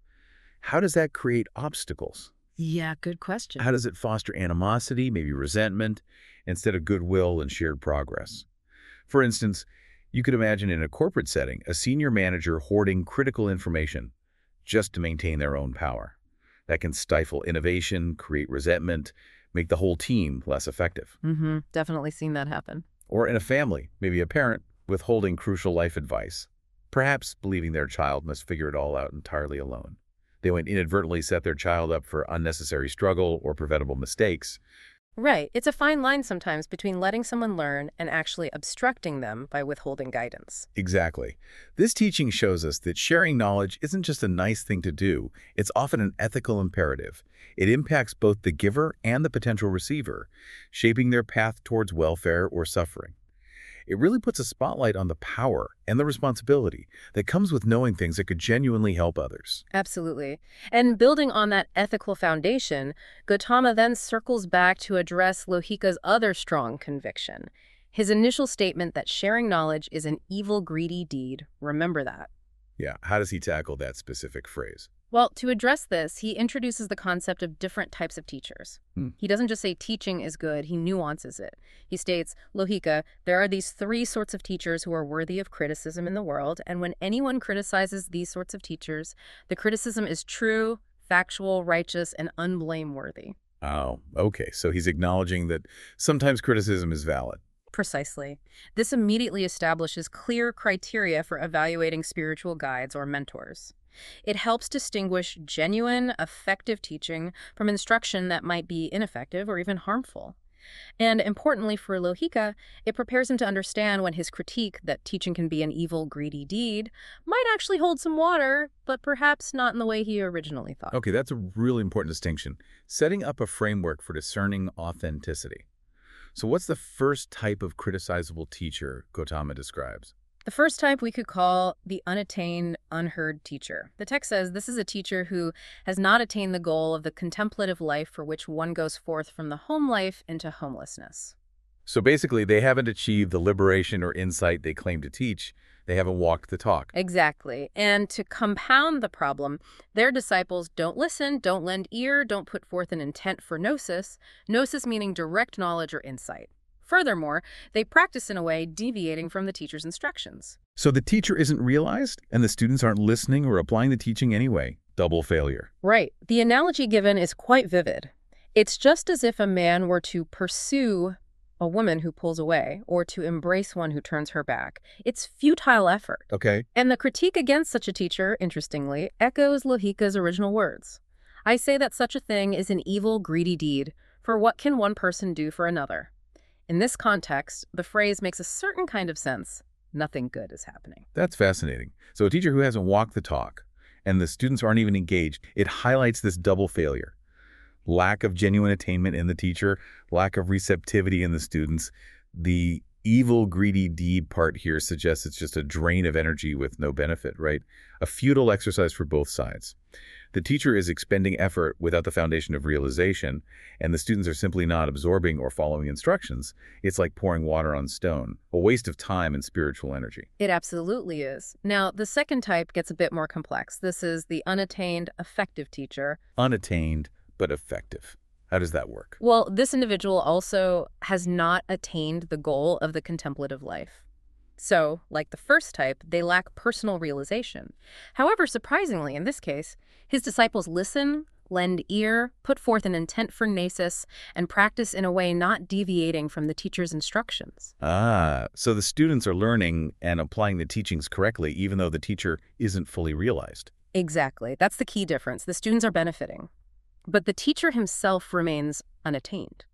Speaker 19: how does that create obstacles?
Speaker 20: Yeah, good question.
Speaker 19: How does it foster animosity, maybe resentment, instead of goodwill and shared progress? For instance, you could imagine in a corporate setting, a senior manager hoarding critical information just to maintain their own power. That can stifle innovation, create resentment, make the whole team less effective.
Speaker 20: Mm-hmm. Definitely seen that happen.
Speaker 19: Or in a family, maybe a parent withholding crucial life advice, perhaps believing their child must figure it all out entirely alone. They would inadvertently set their child up for unnecessary struggle or preventable mistakes.
Speaker 20: Right. It's a fine line sometimes between letting someone learn and actually obstructing them by withholding guidance.
Speaker 19: Exactly. This teaching shows us that sharing knowledge isn't just a nice thing to do, it's often an ethical imperative. It impacts both the giver and the potential receiver, shaping their path towards welfare or suffering. It really puts a spotlight on the power and the responsibility that comes with knowing things that could genuinely help others.
Speaker 20: Absolutely. And building on that ethical foundation, Gautama then circles back to address Lohika's other strong conviction. His initial statement that sharing knowledge is an evil, greedy deed. Remember that.
Speaker 19: Yeah, how does he tackle that specific phrase?
Speaker 20: Well, to address this, he introduces the concept of different types of teachers.
Speaker 19: Hmm.
Speaker 20: He doesn't just say teaching is good, he nuances it. He states, Lohika, there are these three sorts of teachers who are worthy of criticism in the world, and when anyone criticizes these sorts of teachers, the criticism is true, factual, righteous, and unblameworthy.
Speaker 19: Oh, okay. So he's acknowledging that sometimes criticism is valid.
Speaker 20: Precisely. This immediately establishes clear criteria for evaluating spiritual guides or mentors. It helps distinguish genuine, effective teaching from instruction that might be ineffective or even harmful. And importantly for Lohika, it prepares him to understand when his critique that teaching can be an evil, greedy deed might actually hold some water, but perhaps not in the way he originally thought.
Speaker 19: Okay, that's a really important distinction. Setting up a framework for discerning authenticity. So what's the first type of criticizable teacher Gautama describes?
Speaker 20: The first type we could call the unattained, unheard teacher. The text says this is a teacher who has not attained the goal of the contemplative life for which one goes forth from the home life into homelessness.
Speaker 19: So basically, they haven't achieved the liberation or insight they claim to teach. They haven't walked the talk.
Speaker 20: Exactly. And to compound the problem, their disciples don't listen, don't lend ear, don't put forth an intent for gnosis, gnosis meaning direct knowledge or insight. Furthermore, they practice in a way deviating from the teacher's instructions.
Speaker 19: So the teacher isn't realized, and the students aren't listening or applying the teaching anyway. Double failure.
Speaker 20: Right. The analogy given is quite vivid. It's just as if a man were to pursue a woman who pulls away or to embrace one who turns her back. It's futile effort.
Speaker 19: Okay.
Speaker 20: And the critique against such a teacher, interestingly, echoes Lohika's original words. I say that such a thing is an evil, greedy deed, for what can one person do for another? In this context, the phrase makes a certain kind of sense. Nothing good is happening.
Speaker 19: That's fascinating. So a teacher who hasn't walked the talk and the students aren't even engaged, it highlights this double failure. Lack of genuine attainment in the teacher, lack of receptivity in the students. The evil, greedy deed part here suggests it's just a drain of energy with no benefit, right? A futile exercise for both sides. The teacher is expending effort without the foundation of realization, and the students are simply not absorbing or following instructions. It's like pouring water on stone, a waste of time and spiritual energy.
Speaker 20: It absolutely is. Now, the second type gets a bit more complex. This is the unattained, effective teacher.
Speaker 19: Unattained, but effective. How does that work?
Speaker 20: Well, this individual also has not attained the goal of the contemplative life. So, like the first type, they lack personal realization. However, surprisingly, in this case, his disciples listen, lend ear, put forth an intent for gnosis, and practice in a way not deviating from the teacher's instructions.
Speaker 19: Ah, so the students are learning and applying the teachings correctly, even though the teacher isn't fully realized.
Speaker 20: Exactly. That's the key difference. The students are benefiting. But the teacher himself remains unattained.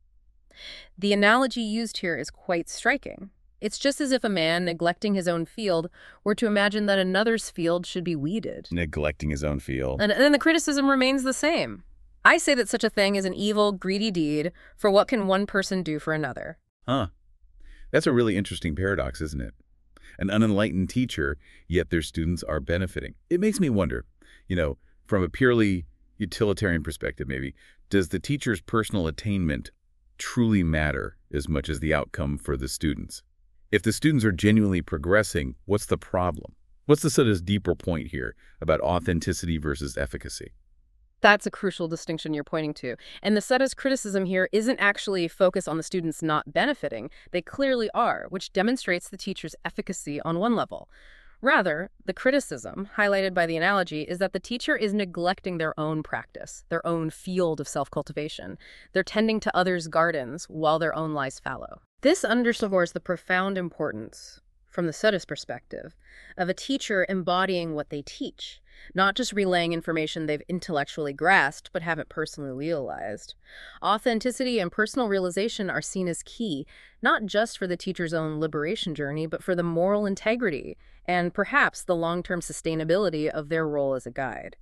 Speaker 20: The analogy used here is quite striking. It's just as if a man neglecting his own field were to imagine that another's field should be weeded.
Speaker 19: Neglecting his own field.
Speaker 20: And then the criticism remains the same. I say that such a thing is an evil, greedy deed, for what can one person do for another?
Speaker 19: Huh. That's a really interesting paradox, isn't it? An unenlightened teacher, yet their students are benefiting. It makes me wonder, you know, from a purely utilitarian perspective maybe, does the teacher's personal attainment truly matter as much as the outcome for the students? If the students are genuinely progressing, what's the problem? What's the sort of deeper point here about authenticity versus efficacy?
Speaker 20: That's a crucial distinction you're pointing to. And the Sutta's criticism here isn't actually focused on the students not benefiting. They clearly are, which demonstrates the teacher's efficacy on one level. Rather, the criticism, highlighted by the analogy, is that the teacher is neglecting their own practice, their own field of self-cultivation. They're tending to others' gardens while their own lies fallow. This underscores the profound importance, from the Sutta's perspective, of a teacher embodying what they teach, not just relaying information they've intellectually grasped but haven't personally realized. Authenticity and personal realization are seen as key, not just for the teacher's own liberation journey, but for the moral integrity and perhaps the long-term sustainability of their role as a guide.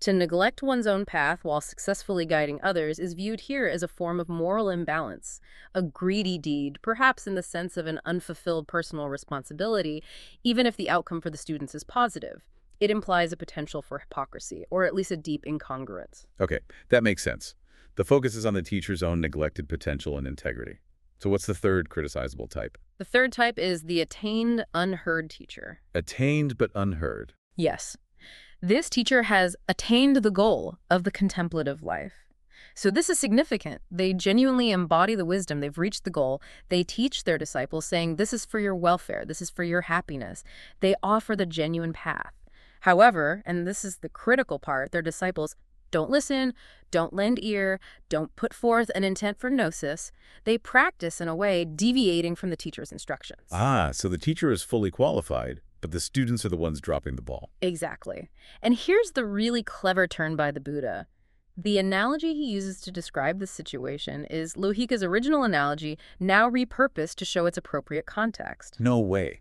Speaker 20: To neglect one's own path while successfully guiding others is viewed here as a form of moral imbalance, a greedy deed, perhaps in the sense of an unfulfilled personal responsibility, even if the outcome for the students is positive. It implies a potential for hypocrisy, or at least a deep incongruence.
Speaker 19: Okay, that makes sense. The focus is on the teacher's own neglected potential and integrity. So what's the third criticizable type?
Speaker 20: The third type is the attained, unheard teacher.
Speaker 19: Attained but unheard.
Speaker 20: Yes. This teacher has attained the goal of the contemplative life. So this is significant. They genuinely embody the wisdom. They've reached the goal. They teach their disciples saying, this is for your welfare. This is for your happiness. They offer the genuine path. However, and this is the critical part, their disciples don't listen, don't lend ear, don't put forth an intent for gnosis. They practice in a way deviating from the teacher's instructions.
Speaker 19: Ah, so the teacher is fully qualified, but the students are the ones dropping the ball.
Speaker 20: Exactly. And here's the really clever turn by the Buddha. The analogy he uses to describe this situation is Lohika's original analogy, now repurposed to show its appropriate context.
Speaker 19: No way.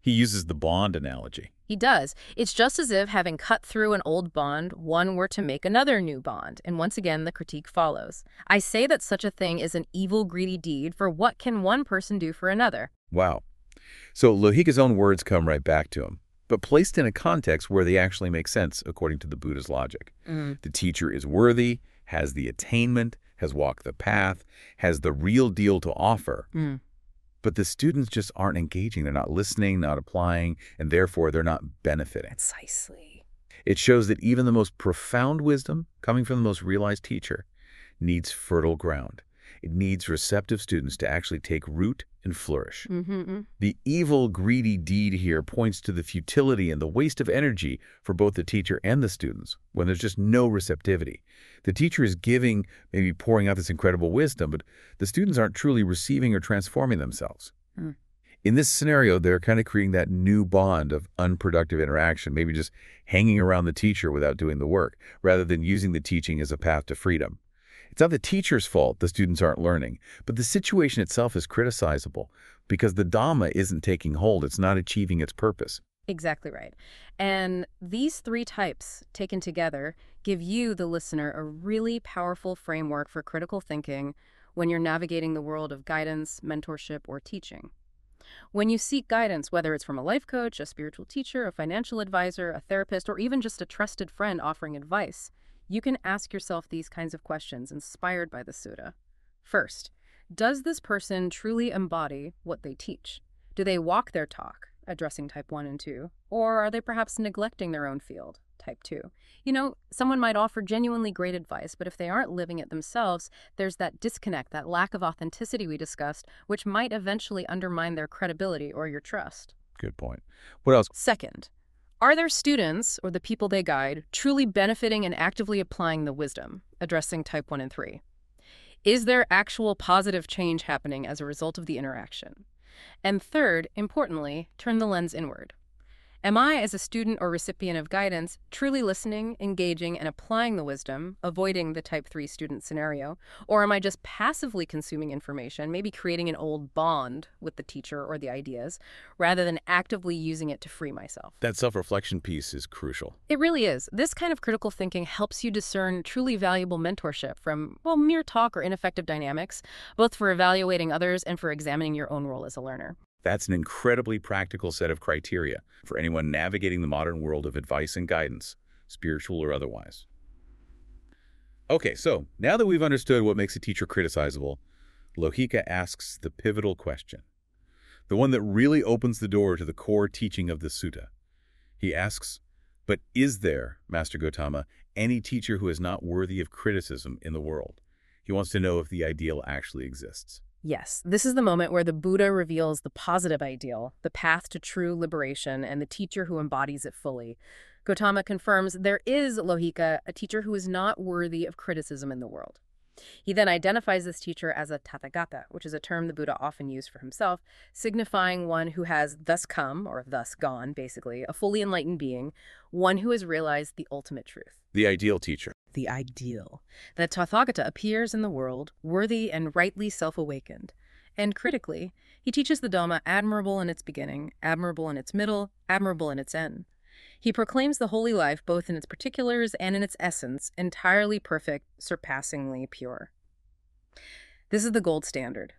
Speaker 19: He uses the bond analogy.
Speaker 20: He does. It's just as if, having cut through an old bond, one were to make another new bond, and once again the critique follows. I say that such a thing is an evil, greedy deed, for what can one person do for another?
Speaker 19: Wow. So Lohika's own words come right back to him, but placed in a context where they actually make sense according to the Buddha's logic.
Speaker 20: Mm.
Speaker 19: The teacher is worthy, has the attainment, has walked the path, has the real deal to offer.
Speaker 20: Mm.
Speaker 19: But the students just aren't engaging. They're not listening, not applying, and therefore they're not benefiting.
Speaker 20: Precisely.
Speaker 19: It shows that even the most profound wisdom, coming from the most realized teacher, needs fertile ground. It needs receptive students to actually take root and flourish.
Speaker 20: Mm -hmm.
Speaker 19: The evil, greedy deed here points to the futility and the waste of energy for both the teacher and the students when there's just no receptivity. The teacher is giving, maybe pouring out this incredible wisdom, but the students aren't truly receiving or transforming themselves.
Speaker 20: Mm.
Speaker 19: In this scenario, they're kind of creating that new bond of unproductive interaction, maybe just hanging around the teacher without doing the work, rather than using the teaching as a path to freedom. It's not the teacher's fault the students aren't learning, but the situation itself is criticizable because the Dhamma isn't taking hold. It's not achieving its purpose.
Speaker 20: Exactly right. And these three types, taken together, give you, the listener, a really powerful framework for critical thinking when you're navigating the world of guidance, mentorship, or teaching. When you seek guidance, whether it's from a life coach, a spiritual teacher, a financial advisor, a therapist, or even just a trusted friend offering advice, you can ask yourself these kinds of questions inspired by the sutta. First, does this person truly embody what they teach? Do they walk their talk, addressing type 1 and 2, or are they perhaps neglecting their own field, type 2? You know, someone might offer genuinely great advice, but if they aren't living it themselves, there's that disconnect, that lack of authenticity we discussed, which might eventually undermine their credibility or your trust.
Speaker 19: Good point. What else?
Speaker 20: Second, are their students, or the people they guide, truly benefiting and actively applying the wisdom, addressing type 1 and 3? Is there actual positive change happening as a result of the interaction? And third, importantly, turn the lens inward. Am I, as a student or recipient of guidance, truly listening, engaging, and applying the wisdom, avoiding the type 3 student scenario? Or am I just passively consuming information, maybe creating an old bond with the teacher or the ideas, rather than actively using it to free myself?
Speaker 19: That self-reflection piece is crucial.
Speaker 20: It really is. This kind of critical thinking helps you discern truly valuable mentorship from, well, mere talk or ineffective dynamics, both for evaluating others and for examining your own role as a learner.
Speaker 19: That's an incredibly practical set of criteria for anyone navigating the modern world of advice and guidance, spiritual or otherwise. Okay, so now that we've understood what makes a teacher criticizable, Lohika asks the pivotal question, the one that really opens the door to the core teaching of the sutta. He asks, but is there, Master Gotama, any teacher who is not worthy of criticism in the world? He wants to know if the ideal actually exists.
Speaker 20: Yes, this is the moment where the Buddha reveals the positive ideal, the path to true liberation, and the teacher who embodies it fully. Gautama confirms there is, Lohika, a teacher who is not worthy of criticism in the world. He then identifies this teacher as a Tathagata, which is a term the Buddha often used for himself, signifying one who has thus come, or thus gone, basically, a fully enlightened being, one who has realized the ultimate truth.
Speaker 19: The ideal teacher.
Speaker 20: The ideal. That Tathagata appears in the world, worthy and rightly self-awakened. And critically, he teaches the Dhamma admirable in its beginning, admirable in its middle, admirable in its end. He proclaims the holy life both in its particulars and in its essence, entirely perfect, surpassingly pure. This is the gold standard.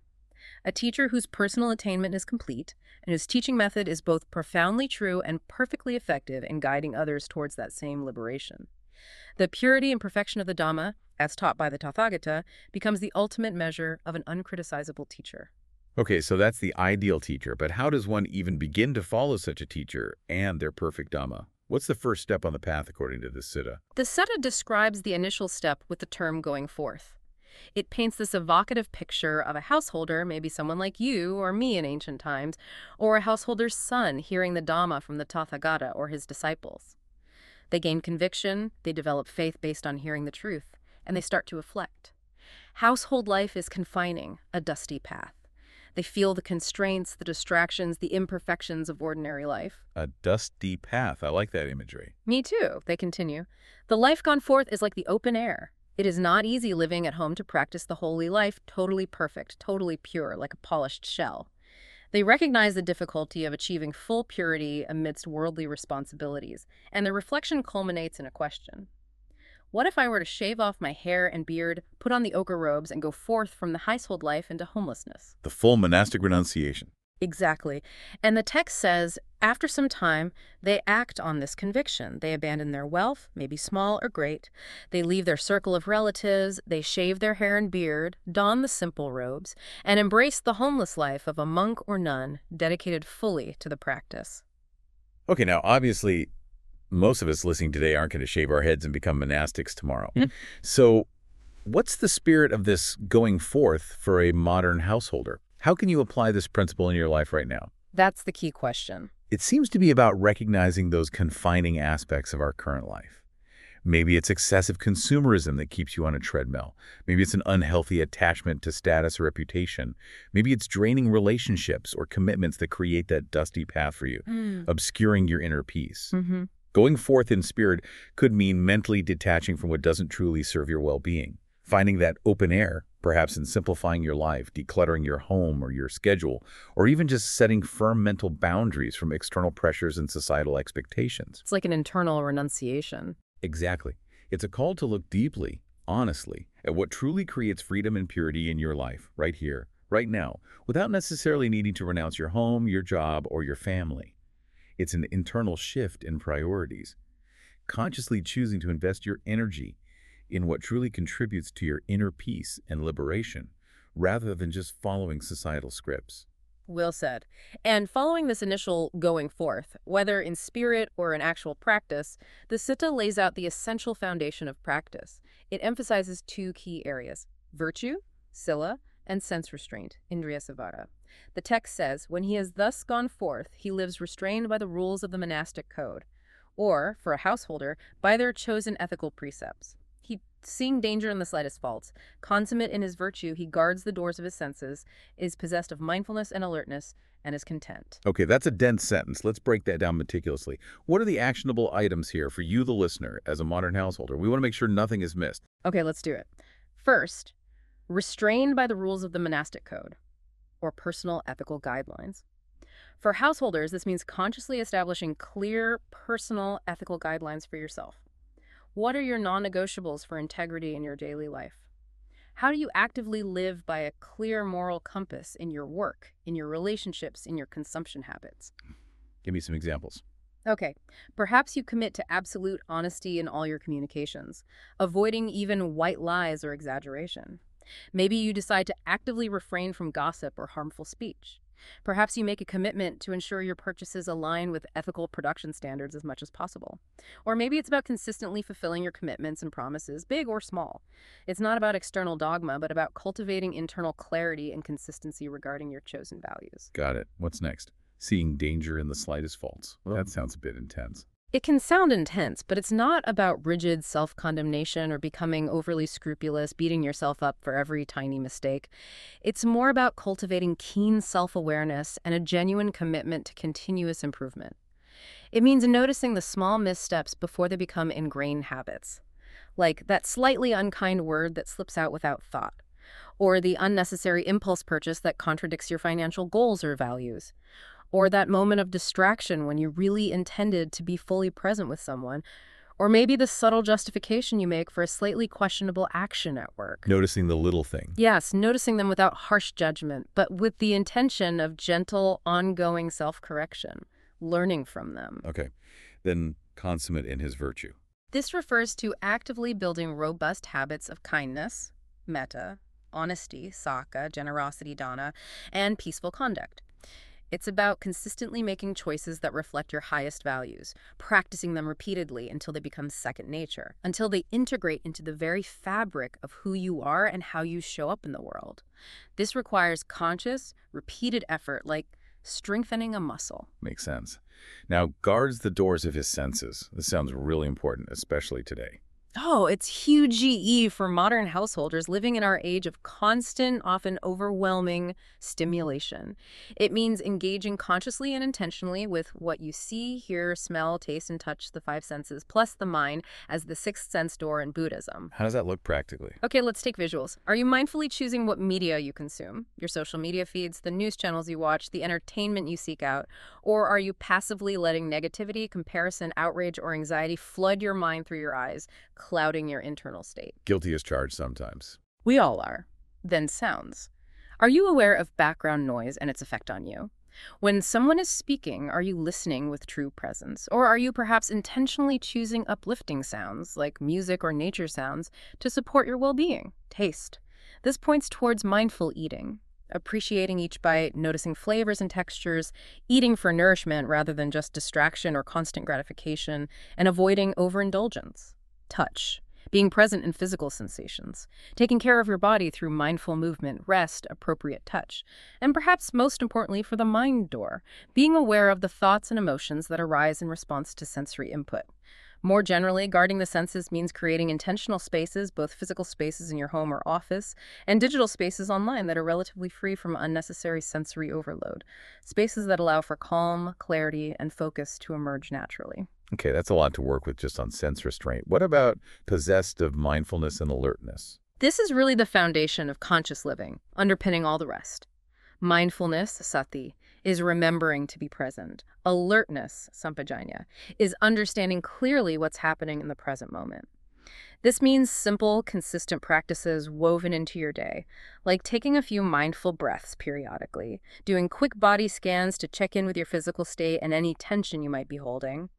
Speaker 20: A teacher whose personal attainment is complete and whose teaching method is both profoundly true and perfectly effective in guiding others towards that same liberation. The purity and perfection of the Dhamma, as taught by the Tathagata, becomes the ultimate measure of an uncriticizable teacher.
Speaker 19: Okay, so that's the ideal teacher, but how does one even begin to follow such a teacher and their perfect Dhamma? What's the first step on the path according to the Sutta?
Speaker 20: The Sutta describes the initial step with the term going forth. It paints this evocative picture of a householder, maybe someone like you or me in ancient times, or a householder's son hearing the Dhamma from the Tathagata or his disciples. They gain conviction, they develop faith based on hearing the truth, and they start to reflect. Household life is confining, a dusty path. They feel the constraints, the distractions, the imperfections of ordinary life.
Speaker 19: A dusty path. I like that imagery.
Speaker 20: Me too, they continue. The life gone forth is like the open air. It is not easy living at home to practice the holy life totally perfect, totally pure, like a polished shell. They recognize the difficulty of achieving full purity amidst worldly responsibilities, and the reflection culminates in a question. What if I were to shave off my hair and beard, put on the ochre robes, and go forth from the household life into homelessness?
Speaker 19: The full monastic renunciation.
Speaker 20: Exactly. And the text says, after some time, they act on this conviction. They abandon their wealth, maybe small or great. They leave their circle of relatives. They shave their hair and beard, don the simple robes, and embrace the homeless life of a monk or nun dedicated fully to the practice.
Speaker 19: Okay, now obviously most of us listening today aren't going to shave our heads and become monastics tomorrow.
Speaker 20: Mm.
Speaker 19: So what's the spirit of this going forth for a modern householder? How can you apply this principle in your life right now?
Speaker 20: That's the key question.
Speaker 19: It seems to be about recognizing those confining aspects of our current life. Maybe it's excessive consumerism that keeps you on a treadmill. Maybe it's an unhealthy attachment to status or reputation. Maybe it's draining relationships or commitments that create that dusty path for you,
Speaker 20: Mm.
Speaker 19: obscuring your inner peace.
Speaker 20: Mm-hmm.
Speaker 19: Going forth in spirit could mean mentally detaching from what doesn't truly serve your well-being. Finding that open air, perhaps in simplifying your life, decluttering your home or your schedule, or even just setting firm mental boundaries from external pressures and societal expectations.
Speaker 20: It's like an internal renunciation.
Speaker 19: Exactly. It's a call to look deeply, honestly, at what truly creates freedom and purity in your life, right here, right now, without necessarily needing to renounce your home, your job, or your family. It's an internal shift in priorities. Consciously choosing to invest your energy in what truly contributes to your inner peace and liberation, rather than just following societal scripts.
Speaker 20: Will said. And following this initial going forth, whether in spirit or in actual practice, the Sutta lays out the essential foundation of practice. It emphasizes two key areas virtue, sila, and sense restraint, indriya samvara. The text says, when he has thus gone forth, he lives restrained by the rules of the monastic code, or, for a householder, by their chosen ethical precepts. Seeing danger in the slightest faults, consummate in his virtue, he guards the doors of his senses, is possessed of mindfulness and alertness, and is content.
Speaker 19: Okay, that's a dense sentence. Let's break that down meticulously. What are the actionable items here for you, the listener, as a modern householder? We want to make sure nothing is missed.
Speaker 20: Okay, let's do it. First, restrained by the rules of the monastic code, or personal ethical guidelines. For householders, this means consciously establishing clear personal ethical guidelines for yourself. What are your non-negotiables for integrity in your daily life? How do you actively live by a clear moral compass in your work, in your relationships, in your consumption habits?
Speaker 19: Give me some examples.
Speaker 20: Okay, perhaps you commit to absolute honesty in all your communications, avoiding even white lies or exaggeration. Maybe you decide to actively refrain from gossip or harmful speech. Perhaps you make a commitment to ensure your purchases align with ethical production standards as much as possible. Or maybe it's about consistently fulfilling your commitments and promises, big or small. It's not about external dogma, but about cultivating internal clarity and consistency regarding your chosen values.
Speaker 19: Got it. What's next? Seeing danger in the slightest faults. That sounds a bit intense.
Speaker 20: It can sound intense, but it's not about rigid self condemnation or becoming overly scrupulous, beating yourself up for every tiny mistake. It's more about cultivating keen self awareness and a genuine commitment to continuous improvement. It means noticing the small missteps before they become ingrained habits, like that slightly unkind word that slips out without thought, or the unnecessary impulse purchase that contradicts your financial goals or values or that moment of distraction when you really intended to be fully present with someone, or maybe the subtle justification you make for a slightly questionable action at work.
Speaker 19: Noticing the little thing.
Speaker 20: Yes, noticing them without harsh judgment, but with the intention of gentle, ongoing self correction, learning from them.
Speaker 19: Okay. Then consummate in his virtue.
Speaker 20: This refers to actively building robust habits of kindness, metta, honesty, sacca, generosity, dana, and peaceful conduct. It's about consistently making choices that reflect your highest values, practicing them repeatedly until they become second nature, until they integrate into the very fabric of who you are and how you show up in the world. This requires conscious, repeated effort like strengthening a muscle.
Speaker 19: Makes sense. Now, guards the doors of his senses. This sounds really important, especially today.
Speaker 20: Oh, it's huge GE for modern householders living in our age of constant, often overwhelming stimulation. It means engaging consciously and intentionally with what you see, hear, smell, taste, and touch the five senses, plus the mind as the sixth sense door in Buddhism.
Speaker 19: How does that look practically?
Speaker 20: Okay, let's take visuals. Are you mindfully choosing what media you consume? Your social media feeds, the news channels you watch, the entertainment you seek out? Or are you passively letting negativity, comparison, outrage, or anxiety flood your mind through your eyes? Clouding your internal state.
Speaker 19: Guilty as charged sometimes.
Speaker 20: We all are. Then sounds. Are you aware of background noise and its effect on you? When someone is speaking, are you listening with true presence? Or are you perhaps intentionally choosing uplifting sounds, like music or nature sounds, to support your well being? Taste. This points towards mindful eating, appreciating each bite, noticing flavors and textures, eating for nourishment rather than just distraction or constant gratification, and avoiding overindulgence touch, being present in physical sensations, taking care of your body through mindful movement, rest, appropriate touch, and perhaps most importantly for the mind door, being aware of the thoughts and emotions that arise in response to sensory input. More generally, guarding the senses means creating intentional spaces, both physical spaces in your home or office, and digital spaces online that are relatively free from unnecessary sensory overload. Spaces that allow for calm, clarity, and focus to emerge naturally.
Speaker 19: Okay, that's a lot to work with just on sense restraint. What about possessed of mindfulness and alertness?
Speaker 20: This is really the foundation of conscious living, underpinning all the rest. Mindfulness, sati, is remembering to be present. Alertness, sampajanya, is understanding clearly what's happening in the present moment. This means simple, consistent practices woven into your day, like taking a few mindful breaths periodically, doing quick body scans to check in with your physical state and any tension you might be holding,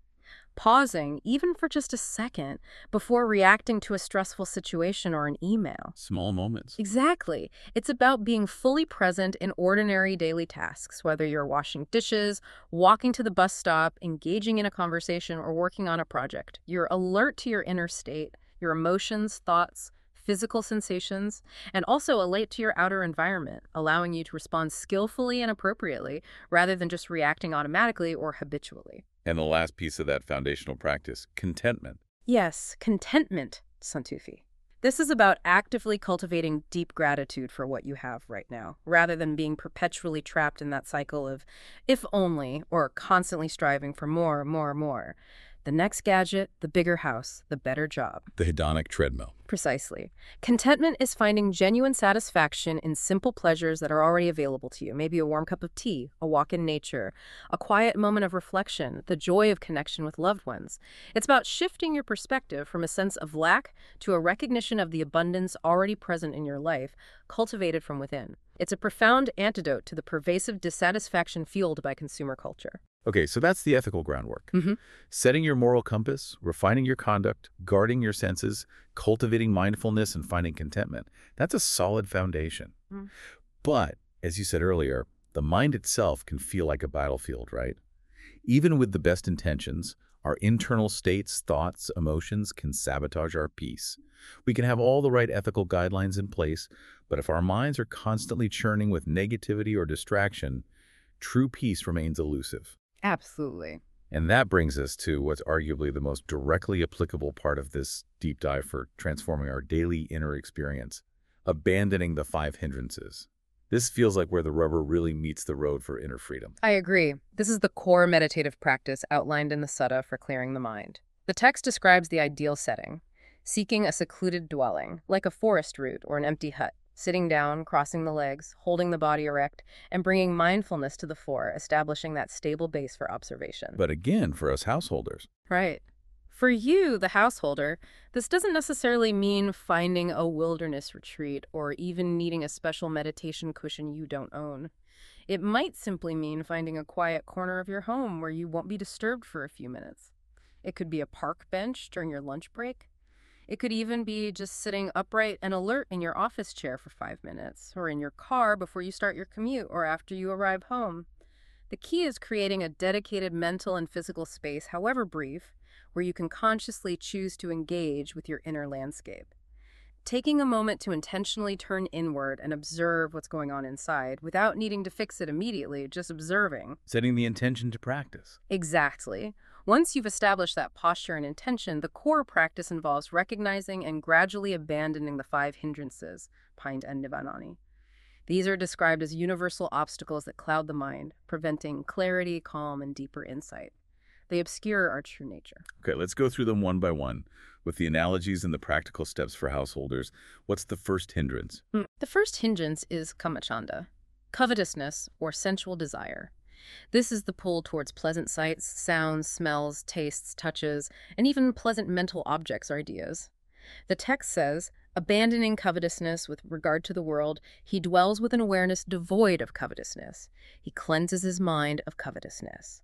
Speaker 20: pausing, even for just a second, before reacting to a stressful situation or an email.
Speaker 19: Small moments.
Speaker 20: Exactly. It's about being fully present in ordinary daily tasks, whether you're washing dishes, walking to the bus stop, engaging in a conversation, or working on a project. You're alert to your inner state, your emotions, thoughts, physical sensations, and also alert to your outer environment, allowing you to respond skillfully and appropriately rather than just reacting automatically or habitually.
Speaker 19: And the last piece of that foundational practice, contentment.
Speaker 20: Yes, contentment, Santutthi. This is about actively cultivating deep gratitude for what you have right now, rather than being perpetually trapped in that cycle of if only or constantly striving for more, more, more. The next gadget, the bigger house, the better job.
Speaker 19: The hedonic treadmill.
Speaker 20: Precisely. Contentment is finding genuine satisfaction in simple pleasures that are already available to you. Maybe a warm cup of tea, a walk in nature, a quiet moment of reflection, the joy of connection with loved ones. It's about shifting your perspective from a sense of lack to a recognition of the abundance already present in your life, cultivated from within. It's a profound antidote to the pervasive dissatisfaction fueled by consumer culture.
Speaker 19: Okay, so that's the ethical groundwork.
Speaker 20: Mhm.
Speaker 19: Setting your moral compass, refining your conduct, guarding your senses, cultivating mindfulness, and finding contentment. That's a solid foundation.
Speaker 20: Mm.
Speaker 19: But, as you said earlier, The mind itself can feel like a battlefield, right? Even with the best intentions, our internal states, thoughts, emotions can sabotage our peace. We can have all the right ethical guidelines in place, but if our minds are constantly churning with negativity or distraction, true peace remains elusive.
Speaker 20: Absolutely.
Speaker 19: And that brings us to what's arguably the most directly applicable part of this deep dive for transforming our daily inner experience, abandoning the five hindrances. This feels like where the rubber really meets the road for inner freedom.
Speaker 20: I agree. This is the core meditative practice outlined in the Sutta for clearing the mind. The text describes the ideal setting, seeking a secluded dwelling, like a forest root or an empty hut, sitting down, crossing the legs, holding the body erect, and bringing mindfulness to the fore, establishing that stable base for observation.
Speaker 19: But again, for us householders,
Speaker 20: Right. For you, the householder, this doesn't necessarily mean finding a wilderness retreat or even needing a special meditation cushion you don't own. It might simply mean finding a quiet corner of your home where you won't be disturbed for a few minutes. It could be a park bench during your lunch break. It could even be just sitting upright and alert in your office chair for five minutes, or in your car before you start your commute or after you arrive home. The key is creating a dedicated mental and physical space, however brief, where you can consciously choose to engage with your inner landscape. Taking a moment to intentionally turn inward and observe what's going on inside without needing to fix it immediately, just observing.
Speaker 19: setting the intention to practice.
Speaker 20: Exactly. Once you've established that posture and intention, the core practice involves recognizing and gradually abandoning the five hindrances, Panca Nivaranani. These are described as universal obstacles that cloud the mind, preventing clarity, calm, and deeper insight. They obscure our true nature.
Speaker 19: Okay, let's go through them one by one with the analogies and the practical steps for householders. What's the first hindrance?
Speaker 20: Mm. The first hindrance is kamacchanda, covetousness or sensual desire. This is the pull towards pleasant sights, sounds, smells, tastes, touches, and even pleasant mental objects or ideas. The text says, abandoning covetousness with regard to the world, he dwells with an awareness devoid of covetousness. He cleanses his mind of covetousness.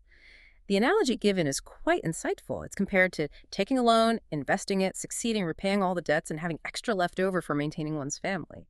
Speaker 20: The analogy given is quite insightful. It's compared to taking a loan, investing it, succeeding, repaying all the debts, and having extra left over for maintaining one's family.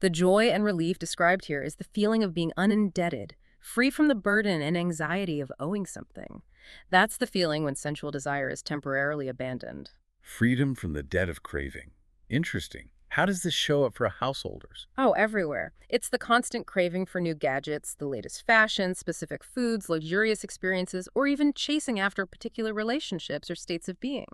Speaker 20: The joy and relief described here is the feeling of being unindebted, free from the burden and anxiety of owing something. That's the feeling when sensual desire is temporarily abandoned.
Speaker 19: Freedom from the debt of craving. Interesting. How does this show up for householders?
Speaker 20: Oh, everywhere. It's the constant craving for new gadgets, the latest fashion, specific foods, luxurious experiences, or even chasing after particular relationships or states of being.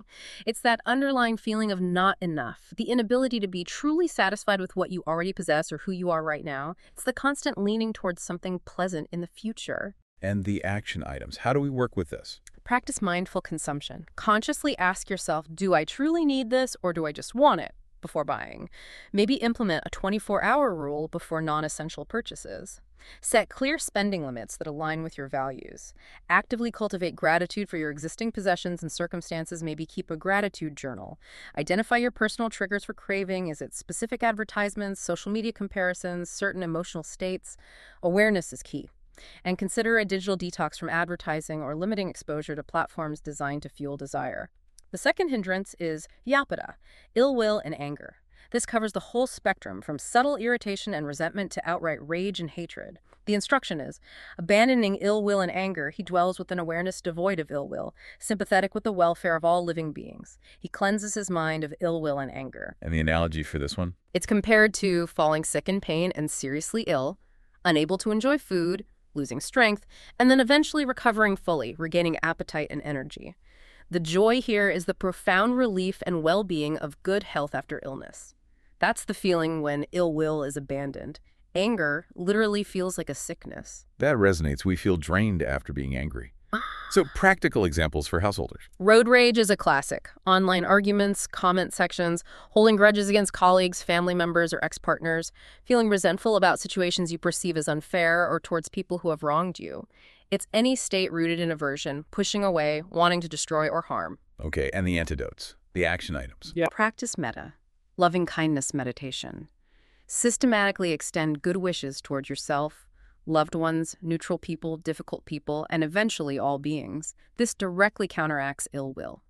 Speaker 20: It's that underlying feeling of not enough, the inability to be truly satisfied with what you already possess or who you are right now. It's the constant leaning towards something pleasant in the future.
Speaker 19: And the action items. How do we work with this?
Speaker 20: Practice mindful consumption. Consciously ask yourself, do I truly need this or do I just want it? Before buying. Maybe implement a 24 hour rule before non essential purchases. Set clear spending limits that align with your values. Actively cultivate gratitude for your existing possessions and circumstances. Maybe keep a gratitude journal. Identify your personal triggers for craving. Is it specific advertisements, social media comparisons, certain emotional states? Awareness is key. And consider a digital detox from advertising or limiting exposure to platforms designed to fuel desire. The second hindrance is vyapada, ill will and anger. This covers the whole spectrum from subtle irritation and resentment to outright rage and hatred. The instruction is abandoning ill will and anger, he dwells with an awareness devoid of ill will, sympathetic with the welfare of all living beings. He cleanses his mind of ill will and anger.
Speaker 19: And the analogy for this one?
Speaker 20: It's compared to falling sick in pain and seriously ill, unable to enjoy food, losing strength, and then eventually recovering fully, regaining appetite and energy. The joy here is the profound relief and well being of good health after illness. That's the feeling when ill will is abandoned. Anger literally feels like a sickness.
Speaker 19: That resonates. We feel drained after being angry. <gasps> So, practical examples for householders.
Speaker 20: Road rage is a classic. Online arguments, comment sections, holding grudges against colleagues, family members, or ex partners, feeling resentful about situations you perceive as unfair or towards people who have wronged you. It's any state rooted in aversion, pushing away, wanting to destroy or harm.
Speaker 19: Okay, and the antidotes, the action items.
Speaker 20: Yeah. Practice metta, loving kindness meditation. Systematically extend good wishes towards yourself, loved ones, neutral people, difficult people, and eventually all beings. This directly counteracts ill will.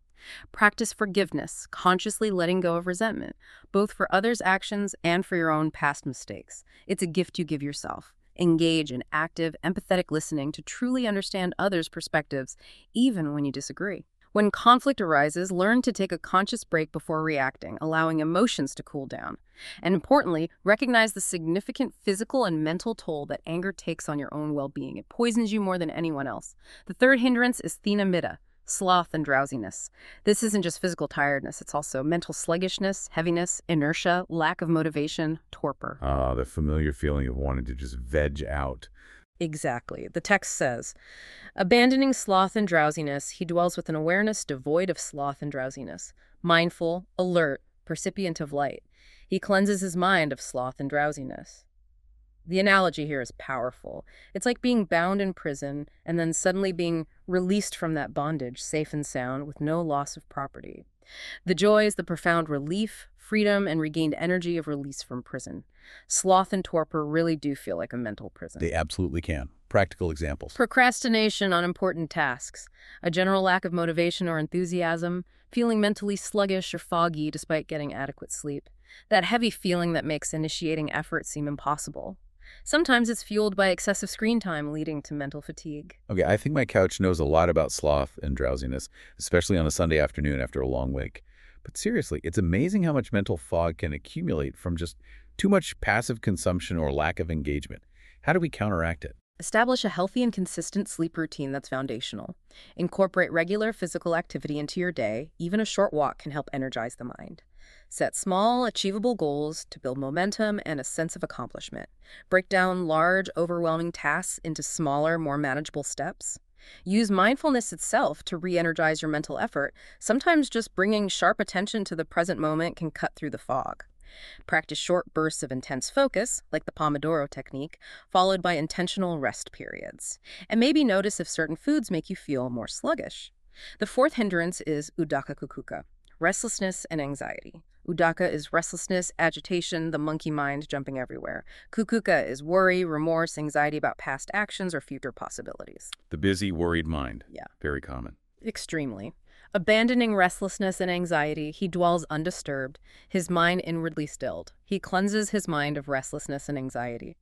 Speaker 20: Practice forgiveness, consciously letting go of resentment, both for others' actions and for your own past mistakes. It's a gift you give yourself. Engage in active, empathetic listening to truly understand others' perspectives, even when you disagree. When conflict arises, learn to take a conscious break before reacting, allowing emotions to cool down. And importantly, recognize the significant physical and mental toll that anger takes on your own well being. It poisons you more than anyone else. The third hindrance is thina sloth and drowsiness. This isn't just physical tiredness, it's also mental sluggishness, heaviness, inertia, lack of motivation, torpor.
Speaker 19: Ah, the familiar feeling of wanting to just veg out.
Speaker 20: Exactly. The text says, Abandoning sloth and drowsiness, he dwells with an awareness devoid of sloth and drowsiness, mindful, alert, percipient of light. He cleanses his mind of sloth and drowsiness. The analogy here is powerful. It's like being bound in prison and then suddenly being released from that bondage, safe and sound, with no loss of property. The joy is the profound relief, freedom, and regained energy of release from prison. Sloth and torpor really do feel like a mental prison.
Speaker 19: They absolutely can. Practical examples.
Speaker 20: Procrastination on important tasks, a general lack of motivation or enthusiasm, feeling mentally sluggish or foggy despite getting adequate sleep, that heavy feeling that makes initiating effort seem impossible. Sometimes it's fueled by excessive screen time, leading to mental fatigue.
Speaker 19: Okay, I think my couch knows a lot about sloth and drowsiness, especially on a Sunday afternoon after a long week. But seriously, it's amazing how much mental fog can accumulate from just too much passive consumption or lack of engagement. How do we counteract it?
Speaker 20: Establish a healthy and consistent sleep routine that's foundational. Incorporate regular physical activity into your day. Even a short walk can help energize the mind. Set small, achievable goals to build momentum and a sense of accomplishment. Break down large, overwhelming tasks into smaller, more manageable steps. Use mindfulness itself to re energize your mental effort. Sometimes just bringing sharp attention to the present moment can cut through the fog. Practice short bursts of intense focus, like the Pomodoro technique, followed by intentional rest periods. And maybe notice if certain foods make you feel more sluggish. The fourth hindrance is Uddhacca Kukkucca, restlessness and anxiety. Uddhacca is restlessness, agitation, the monkey mind jumping everywhere. Kukkucca is worry, remorse, anxiety about past actions or future possibilities.
Speaker 19: The busy, worried mind.
Speaker 20: Yeah.
Speaker 19: Very common.
Speaker 20: Extremely. Abandoning restlessness and anxiety, he dwells undisturbed, his mind inwardly stilled. He cleanses his mind of restlessness and anxiety.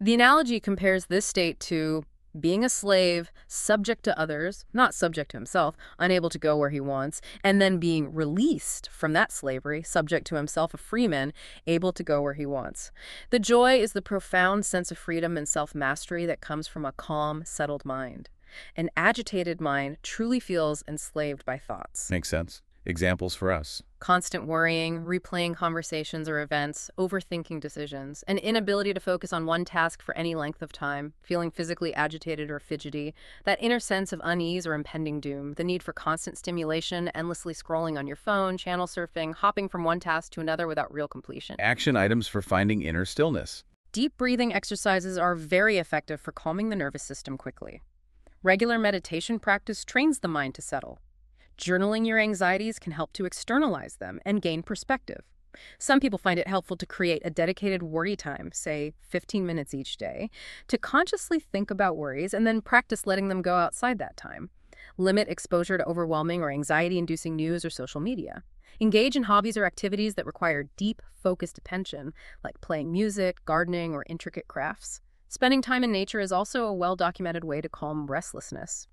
Speaker 20: The analogy compares this state to being a slave, subject to others, not subject to himself, unable to go where he wants, and then being released from that slavery, subject to himself, a freeman, able to go where he wants. The joy is the profound sense of freedom and self mastery that comes from a calm, settled mind. An agitated mind truly feels enslaved by thoughts.
Speaker 19: Makes sense. Examples for us.
Speaker 20: Constant worrying, replaying conversations or events, overthinking decisions, an inability to focus on one task for any length of time, feeling physically agitated or fidgety, that inner sense of unease or impending doom, the need for constant stimulation, endlessly scrolling on your phone, channel surfing, hopping from one task to another without real completion.
Speaker 19: Action items for finding inner stillness.
Speaker 20: Deep breathing exercises are very effective for calming the nervous system quickly. Regular meditation practice trains the mind to settle. Journaling your anxieties can help to externalize them and gain perspective. Some people find it helpful to create a dedicated worry time, say 15 minutes each day, to consciously think about worries and then practice letting them go outside that time. Limit exposure to overwhelming or anxiety inducing news or social media. Engage in hobbies or activities that require deep, focused attention, like playing music, gardening, or intricate crafts. Spending time in nature is also a well documented way to calm restlessness.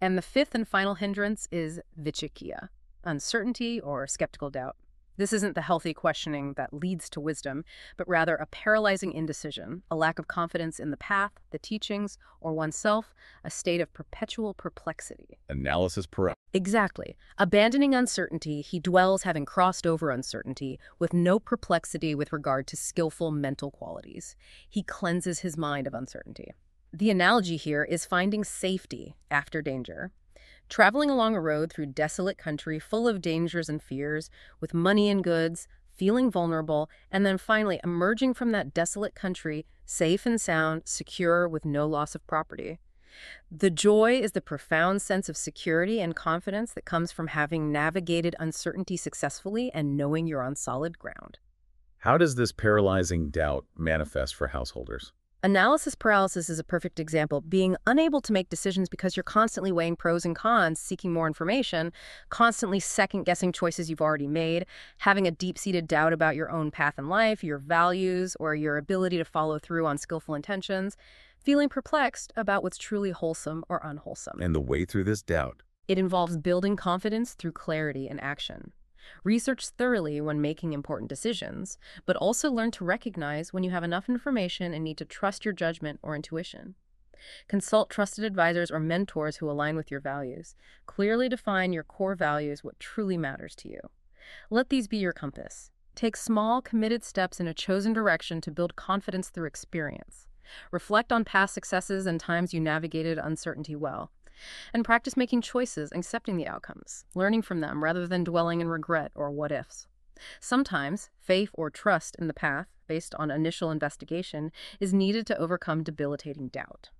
Speaker 20: And the fifth and final hindrance is vichikya, uncertainty or skeptical doubt. This isn't the healthy questioning that leads to wisdom, but rather a paralyzing indecision, a lack of confidence in the path, the teachings, or oneself, a state of perpetual perplexity.
Speaker 19: Analysis paralysis.
Speaker 20: Exactly. Abandoning uncertainty, he dwells having crossed over uncertainty, with no perplexity with regard to skillful mental qualities. He cleanses his mind of uncertainty. The analogy here is finding safety after danger. Traveling along a road through desolate country full of dangers and fears, with money and goods, feeling vulnerable, and then finally emerging from that desolate country safe and sound, secure, with no loss of property. The joy is the profound sense of security and confidence that comes from having navigated uncertainty successfully and knowing you're on solid ground.
Speaker 19: How does this paralyzing doubt manifest for householders?
Speaker 20: Analysis paralysis is a perfect example, being unable to make decisions because you're constantly weighing pros and cons, seeking more information, constantly second-guessing choices you've already made, having a deep-seated doubt about your own path in life, your values, or your ability to follow through on skillful intentions, feeling perplexed about what's truly wholesome or unwholesome.
Speaker 19: And the way through this doubt.
Speaker 20: It involves building confidence through clarity and action. Research thoroughly when making important decisions, but also learn to recognize when you have enough information and need to trust your judgment or intuition. Consult trusted advisors or mentors who align with your values. Clearly define your core values, what truly matters to you. Let these be your compass. Take small, committed steps in a chosen direction to build confidence through experience. Reflect on past successes and times you navigated uncertainty well. And practice making choices accepting the outcomes, learning from them rather than dwelling in regret or what ifs. Sometimes, faith or trust in the path, based on initial investigation, is needed to overcome debilitating doubt.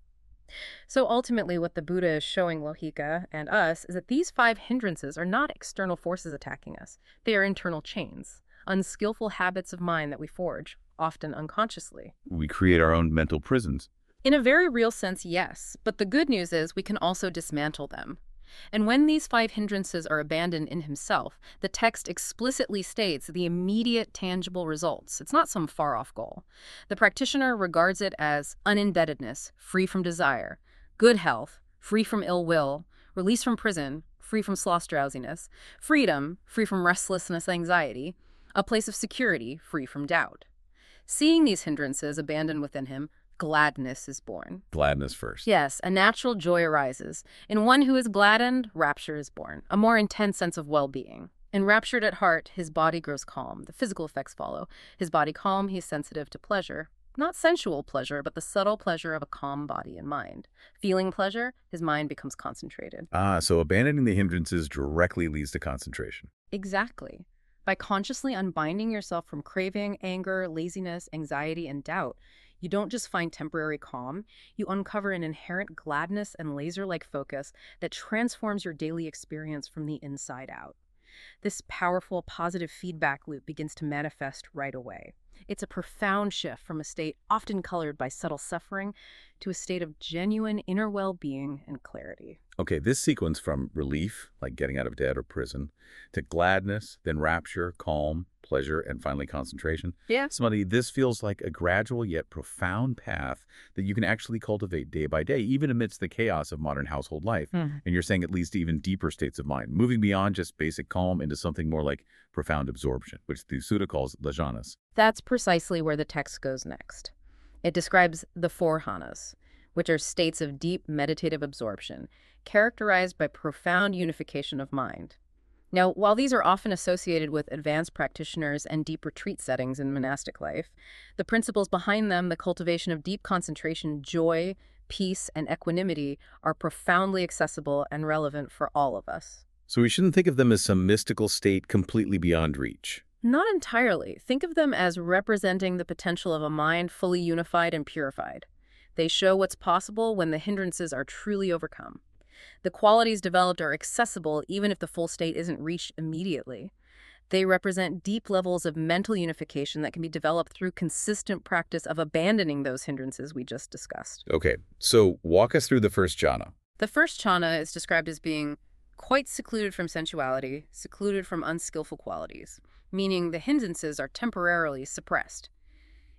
Speaker 20: So ultimately, what the Buddha is showing Lohika and us is that these five hindrances are not external forces attacking us, they are internal chains, unskillful habits of mind that we forge, often unconsciously.
Speaker 19: We create our own mental prisons.
Speaker 20: In a very real sense, yes, but the good news is we can also dismantle them. And when these five hindrances are abandoned in himself, the text explicitly states the immediate tangible results. It's not some far off goal. The practitioner regards it as unindebtedness, free from desire, good health, free from ill will, release from prison, free from sloth drowsiness, freedom, free from restlessness anxiety, a place of security, free from doubt. Seeing these hindrances abandoned within him, gladness is born.
Speaker 19: Gladness first.
Speaker 20: Yes, a natural joy arises. In one who is gladdened, rapture is born, a more intense sense of well-being. Enraptured at heart, his body grows calm. The physical effects follow. His body calm, he is sensitive to pleasure. Not sensual pleasure, but the subtle pleasure of a calm body and mind. Feeling pleasure, his mind becomes concentrated.
Speaker 19: Ah, so abandoning the hindrances directly leads to concentration.
Speaker 20: Exactly. By consciously unbinding yourself from craving, anger, laziness, anxiety, and doubt, you don't just find temporary calm, you uncover an inherent gladness and laser-like focus that transforms your daily experience from the inside out. This powerful positive feedback loop begins to manifest right away. It's a profound shift from a state often colored by subtle suffering to a state of genuine inner well-being and clarity.
Speaker 19: Okay, this sequence from relief, like getting out of debt or prison, to gladness, then rapture, calm, pleasure, and finally concentration.
Speaker 20: Yeah.
Speaker 19: Somebody, this feels like a gradual yet profound path that you can actually cultivate day by day, even amidst the chaos of modern household life.
Speaker 20: Mhm.
Speaker 19: And you're saying it leads to even deeper states of mind, moving beyond just basic calm into something more like profound absorption, which the Sutta calls lajanas.
Speaker 20: That's precisely where the text goes next. It describes the four jhanas, which are states of deep meditative absorption, characterized by profound unification of mind. Now, while these are often associated with advanced practitioners and deep retreat settings in monastic life, the principles behind them, the cultivation of deep concentration, joy, peace, and equanimity, are profoundly accessible and relevant for all of us.
Speaker 19: So we shouldn't think of them as some mystical state completely beyond reach.
Speaker 20: Not entirely. Think of them as representing the potential of a mind fully unified and purified. They show what's possible when the hindrances are truly overcome. The qualities developed are accessible even if the full state isn't reached immediately. They represent deep levels of mental unification that can be developed through consistent practice of abandoning those hindrances we just discussed.
Speaker 19: Okay, so walk us through the first jhana.
Speaker 20: The first jhana is described as being quite secluded from sensuality, secluded from unskillful qualities, meaning the hindrances are temporarily suppressed.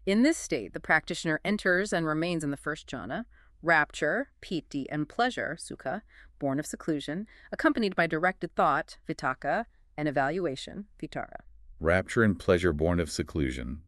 Speaker 20: In this state, the practitioner enters and remains in the first jhana, rapture, piti, and pleasure, sukha, born of seclusion, accompanied by directed thought, vitakka, and evaluation, vicara.
Speaker 19: Rapture and pleasure born of seclusion,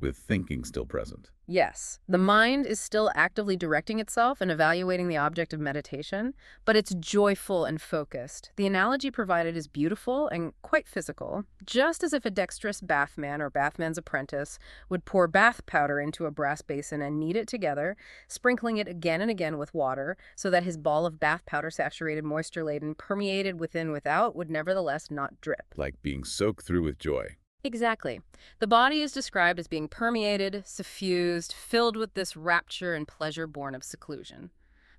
Speaker 19: with thinking still present.
Speaker 20: Yes, the mind is still actively directing itself and evaluating the object of meditation, but it's joyful and focused. The analogy provided is beautiful and quite physical, just as if a dexterous bathman or bathman's apprentice would pour bath powder into a brass basin and knead it together, sprinkling it again and again with water so that his ball of bath powder saturated moisture laden permeated within without would nevertheless not drip.
Speaker 19: Like being soaked through with joy.
Speaker 20: Exactly. The body is described as being permeated, suffused, filled with this rapture and pleasure born of seclusion.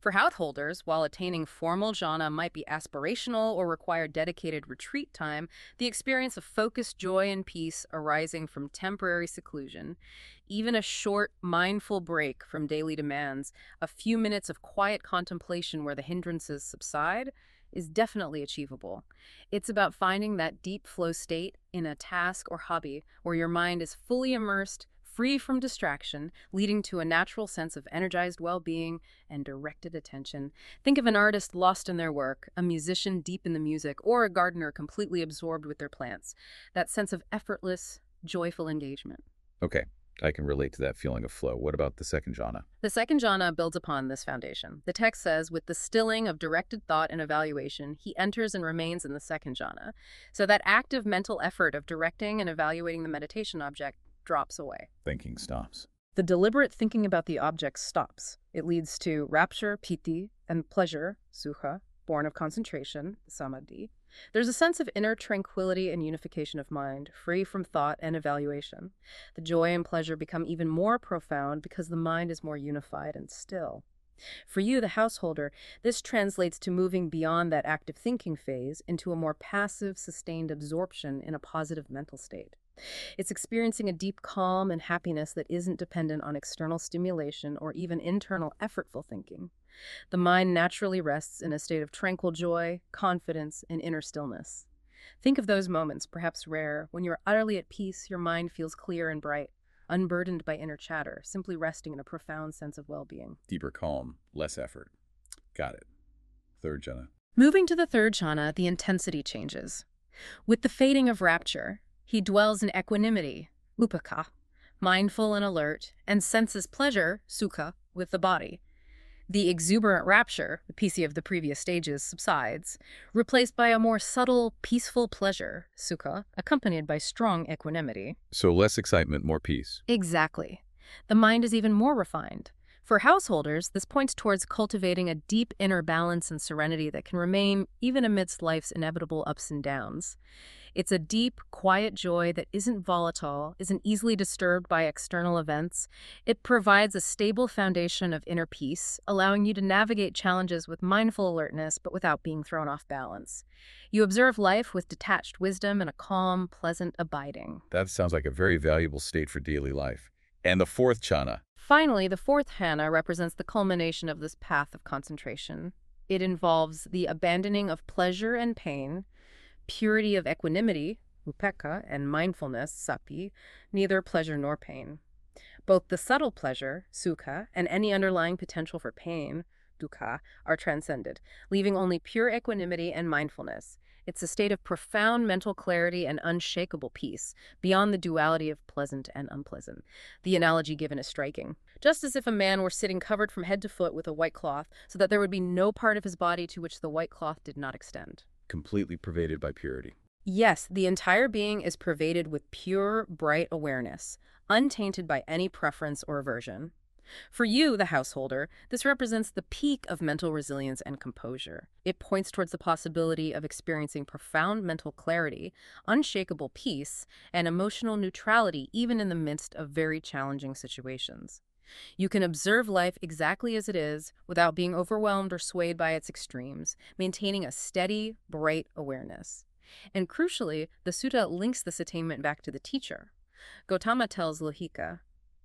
Speaker 20: For householders, while attaining formal jhana might be aspirational or require dedicated retreat time, the experience of focused joy and peace arising from temporary seclusion, even a short, mindful break from daily demands, a few minutes of quiet contemplation where the hindrances subside, is definitely achievable. It's about finding that deep flow state in a task or hobby where your mind is fully immersed, free from distraction, leading to a natural sense of energized well-being and directed attention. Think of an artist lost in their work, a musician deep in the music, or a gardener completely absorbed with their plants. That sense of effortless, joyful engagement.
Speaker 19: Okay, I can relate to that feeling of flow. What about the second jhana?
Speaker 20: The second jhana builds upon this foundation. The text says, with the stilling of directed thought and evaluation, he enters and remains in the second jhana. So that active mental effort of directing and evaluating the meditation object drops away.
Speaker 19: Thinking stops.
Speaker 20: The deliberate thinking about the object stops. It leads to rapture, piti, and pleasure, sukha, born of concentration, samadhi. There's a sense of inner tranquility and unification of mind, free from thought and evaluation. The joy and pleasure become even more profound because the mind is more unified and still. For you, the householder, this translates to moving beyond that active thinking phase into a more passive, sustained absorption in a positive mental state. It's experiencing a deep calm and happiness that isn't dependent on external stimulation or even internal effortful thinking. The mind naturally rests in a state of tranquil joy, confidence, and inner stillness. Think of those moments, perhaps rare, when you're utterly at peace, your mind feels clear and bright, unburdened by inner chatter, simply resting in a profound sense of well-being.
Speaker 19: Deeper calm, less effort. Got it. Third jhana.
Speaker 20: Moving to the third jhana, the intensity changes. With the fading of rapture, he dwells in equanimity, upekkha, mindful and alert, and senses pleasure, sukha, with the body. The exuberant rapture, the piti of the previous stages, subsides, replaced by a more subtle, peaceful pleasure, sukha, accompanied by strong equanimity.
Speaker 19: So less excitement, more peace.
Speaker 20: Exactly. The mind is even more refined. For householders, this points towards cultivating a deep inner balance and serenity that can remain even amidst life's inevitable ups and downs. It's a deep, quiet joy that isn't volatile, isn't easily disturbed by external events. It provides a stable foundation of inner peace, allowing you to navigate challenges with mindful alertness but without being thrown off balance. You observe life with detached wisdom and a calm, pleasant abiding.
Speaker 19: That sounds like a very valuable state for daily life. And the fourth jhana.
Speaker 20: Finally, the fourth jhana represents the culmination of this path of concentration. It involves the abandoning of pleasure and pain, purity of equanimity, upekkha, and mindfulness, sati, neither pleasure nor pain. Both the subtle pleasure, sukha, and any underlying potential for pain, dukkha, are transcended, leaving only pure equanimity and mindfulness. It's a state of profound mental clarity and unshakable peace, beyond the duality of pleasant and unpleasant. The analogy given is striking. Just as if a man were sitting covered from head to foot with a white cloth, so that there would be no part of his body to which the white cloth did not extend.
Speaker 19: Completely pervaded by purity.
Speaker 20: Yes, the entire being is pervaded with pure, bright awareness, untainted by any preference or aversion. For you, the householder, this represents the peak of mental resilience and composure. It points towards the possibility of experiencing profound mental clarity, unshakable peace, and emotional neutrality even in the midst of very challenging situations. You can observe life exactly as it is without being overwhelmed or swayed by its extremes, maintaining a steady, bright awareness. And crucially, the sutta links this attainment back to the teacher. Gautama tells Lohika,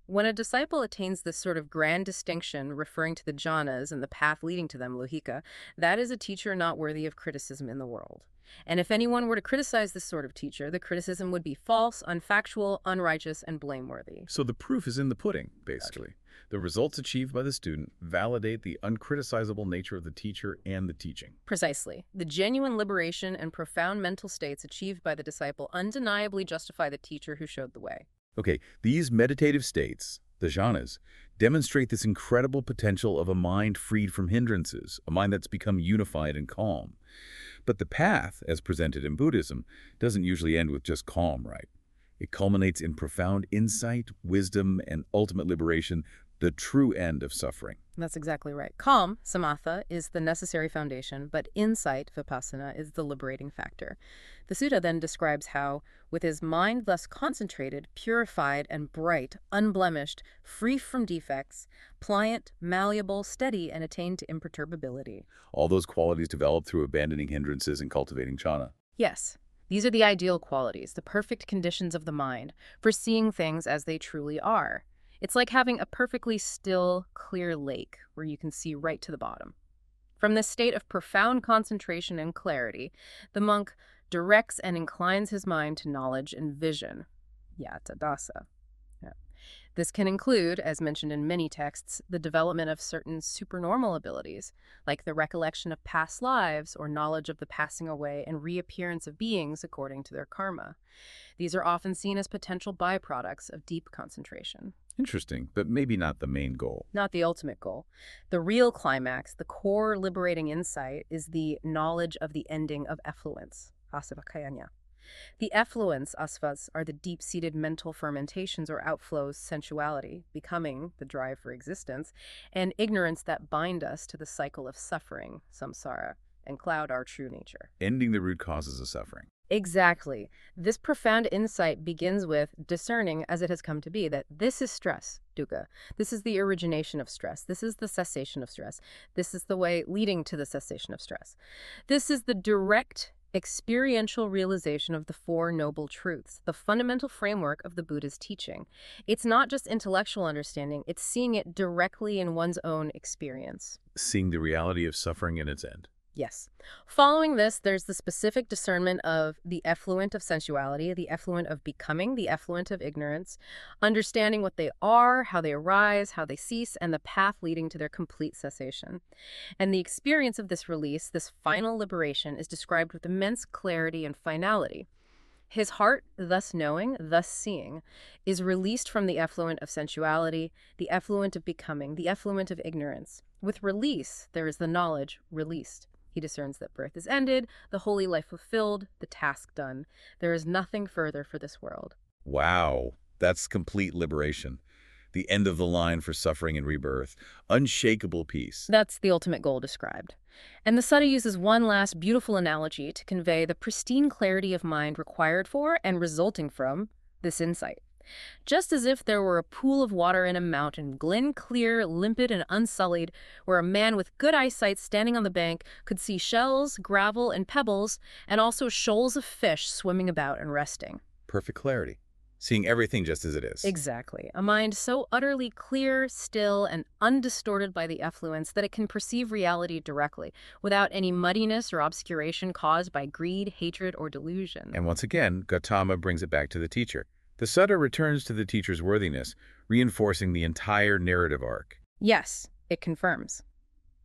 Speaker 20: when a disciple attains this sort of grand distinction, referring to the jhanas and the path leading to them, lohika, that is a teacher not worthy of criticism in the world. And if anyone were to criticize this sort of teacher, the criticism would be false, unfactual, unrighteous, and blameworthy.
Speaker 19: So the proof is in the pudding, basically. The results achieved by the student validate the uncriticizable nature of the teacher and the teaching.
Speaker 20: Precisely. The genuine liberation and profound mental states achieved by the disciple undeniably justify the teacher who showed the way.
Speaker 19: Okay, these meditative states, the jhanas, demonstrate this incredible potential of a mind freed from hindrances, a mind that's become unified and calm. But the path, as presented in Buddhism, doesn't usually end with just calm, right? It culminates in profound insight, wisdom, and ultimate liberation the true end of suffering.
Speaker 20: That's exactly right. Calm, samatha, is the necessary foundation, but insight, vipassana, is the liberating factor. The sutta then describes how, with his mind thus concentrated, purified, and bright, unblemished, free from defects, pliant, malleable, steady, and attained to imperturbability.
Speaker 19: All those qualities developed through abandoning hindrances and cultivating jhana.
Speaker 20: Yes, these are the ideal qualities, the perfect conditions of the mind for seeing things as they truly are. It's like having a perfectly still, clear lake where you can see right to the bottom. From this state of profound concentration and clarity, the monk directs and inclines his mind to knowledge and vision, yata. Yeah. This can include, as mentioned in many texts, the development of certain supernormal abilities, like the recollection of past lives or knowledge of the passing away and reappearance of beings according to their karma. These are often seen as potential byproducts of deep concentration.
Speaker 19: Interesting, but maybe not the main goal.
Speaker 20: Not the ultimate goal. The real climax, the core liberating insight, is the knowledge of the ending of effluence, asavakayanya. The effluents, asavas, are the deep-seated mental fermentations or outflows, sensuality, becoming, the drive for existence, and ignorance that bind us to the cycle of suffering, samsara, and cloud our true nature.
Speaker 19: Ending the root causes of suffering.
Speaker 20: Exactly. This profound insight begins with discerning, as it has come to be, that this is stress, dukkha. This is the origination of stress. This is the cessation of stress. This is the way leading to the cessation of stress. This is the direct experiential realization of the Four Noble Truths, the fundamental framework of the Buddha's teaching. It's not just intellectual understanding, it's seeing it directly in one's own experience.
Speaker 19: Seeing the reality of suffering and its end.
Speaker 20: Yes. Following this, there's the specific discernment of the effluent of sensuality, the effluent of becoming, the effluent of ignorance, understanding what they are, how they arise, how they cease, and the path leading to their complete cessation. And the experience of this release, this final liberation, is described with immense clarity and finality. His heart, thus knowing, thus seeing, is released from the effluent of sensuality, the effluent of becoming, the effluent of ignorance. With release, there is the knowledge released. He discerns that birth is ended, the holy life fulfilled, the task done. There is nothing further for this world.
Speaker 19: Wow, that's complete liberation. The end of the line for suffering and rebirth. Unshakable peace.
Speaker 20: That's the ultimate goal described. And the Sutta uses one last beautiful analogy to convey the pristine clarity of mind required for and resulting from this insight. Just as if there were a pool of water in a mountain, glen clear, limpid, and unsullied, where a man with good eyesight standing on the bank could see shells, gravel, and pebbles, and also shoals of fish swimming about and resting.
Speaker 19: Perfect clarity. Seeing everything just as it is.
Speaker 20: Exactly. A mind so utterly clear, still, and undistorted by the effluence that it can perceive reality directly, without any muddiness or obscuration caused by greed, hatred, or delusion.
Speaker 19: And once again, Gautama brings it back to the teacher. The sutta returns to the teacher's worthiness, reinforcing the entire narrative arc.
Speaker 20: Yes, it confirms.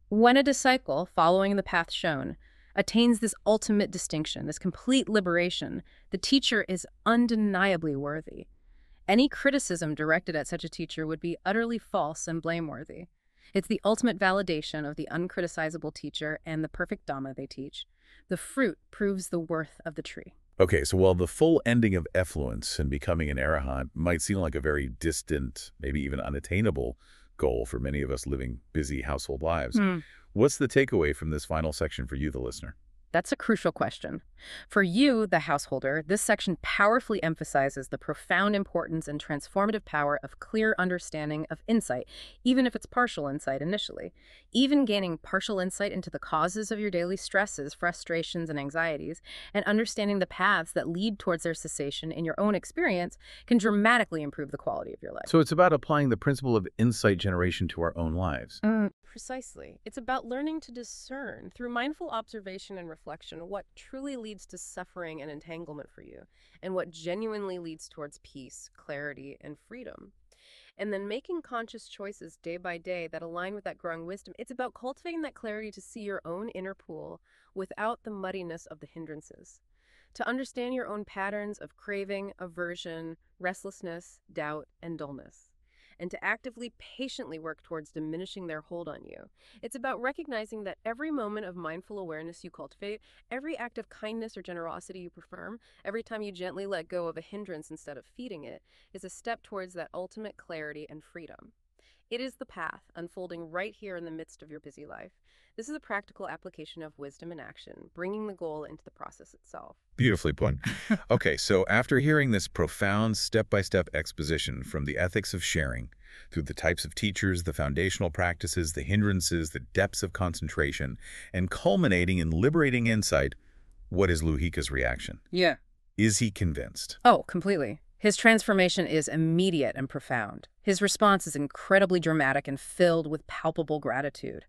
Speaker 20: When a disciple, following the path shown, attains this ultimate distinction, this complete liberation, the teacher is undeniably worthy. Any criticism directed at such a teacher would be utterly false and blameworthy. It's the ultimate validation of the uncriticizable teacher and the perfect Dhamma they teach. The fruit proves the worth of the tree.
Speaker 19: Okay, so while the full ending of effluence and becoming an arahant might seem like a very distant, maybe even unattainable goal for many of us living busy household lives,
Speaker 20: Hmm.
Speaker 19: what's the takeaway from this final section for you, the listener?
Speaker 20: That's a crucial question. For you, the householder, this section powerfully emphasizes the profound importance and transformative power of clear understanding of insight, even if it's partial insight initially. Even gaining partial insight into the causes of your daily stresses, frustrations, and anxieties, and understanding the paths that lead towards their cessation in your own experience can dramatically improve the quality of your life.
Speaker 19: So it's about applying the principle of insight generation to our own lives. Mm.
Speaker 20: Precisely. It's about learning to discern through mindful observation and reflection what truly leads to suffering and entanglement for you, and what genuinely leads towards peace, clarity, and freedom. And then making conscious choices day by day that align with that growing wisdom. It's about cultivating that clarity to see your own inner pool without the muddiness of the hindrances. To understand your own patterns of craving, aversion, restlessness, doubt, and dullness and to actively, patiently work towards diminishing their hold on you. It's about recognizing that every moment of mindful awareness you cultivate, every act of kindness or generosity you perform, every time you gently let go of a hindrance instead of feeding it, is a step towards that ultimate clarity and freedom. It is the path unfolding right here in the midst of your busy life. This is a practical application of wisdom in action, bringing the goal into the process itself.
Speaker 19: Beautifully put. <laughs> okay, so after hearing this profound step-by-step exposition from the ethics of sharing, through the types of teachers, the foundational practices, the hindrances, the depths of concentration, and culminating in liberating insight, what is Lohika's reaction?
Speaker 20: Yeah.
Speaker 19: Is he convinced?
Speaker 20: Oh, completely. His transformation is immediate and profound. His response is incredibly dramatic and filled with palpable gratitude.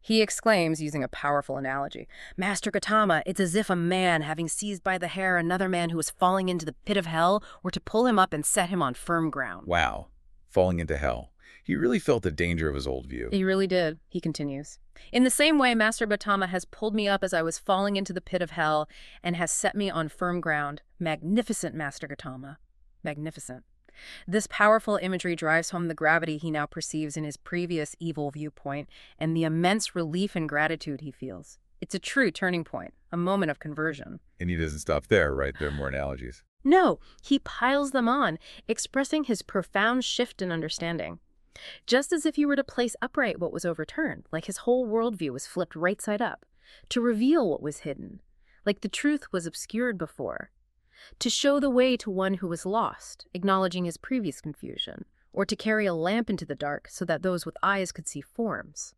Speaker 20: He exclaims, using a powerful analogy, Master Gautama, it's as if a man, having seized by the hair another man who was falling into the pit of hell, were to pull him up and set him on firm ground.
Speaker 19: Wow. Falling into hell. He really felt the danger of his old view.
Speaker 20: He really did, he continues. In the same way, Master Gautama has pulled me up as I was falling into the pit of hell and has set me on firm ground. Magnificent, Master Gautama. Magnificent. This powerful imagery drives home the gravity he now perceives in his previous evil viewpoint and the immense relief and gratitude he feels. It's a true turning point, a moment of conversion.
Speaker 19: And he doesn't stop there, right? There are more analogies.
Speaker 20: No, he piles them on, expressing his profound shift in understanding. Just as if he were to place upright what was overturned, like his whole worldview was flipped right side up, to reveal what was hidden, like the truth was obscured before, to show the way to one who was lost, acknowledging his previous confusion, or to carry a lamp into the dark so that those with eyes could see forms.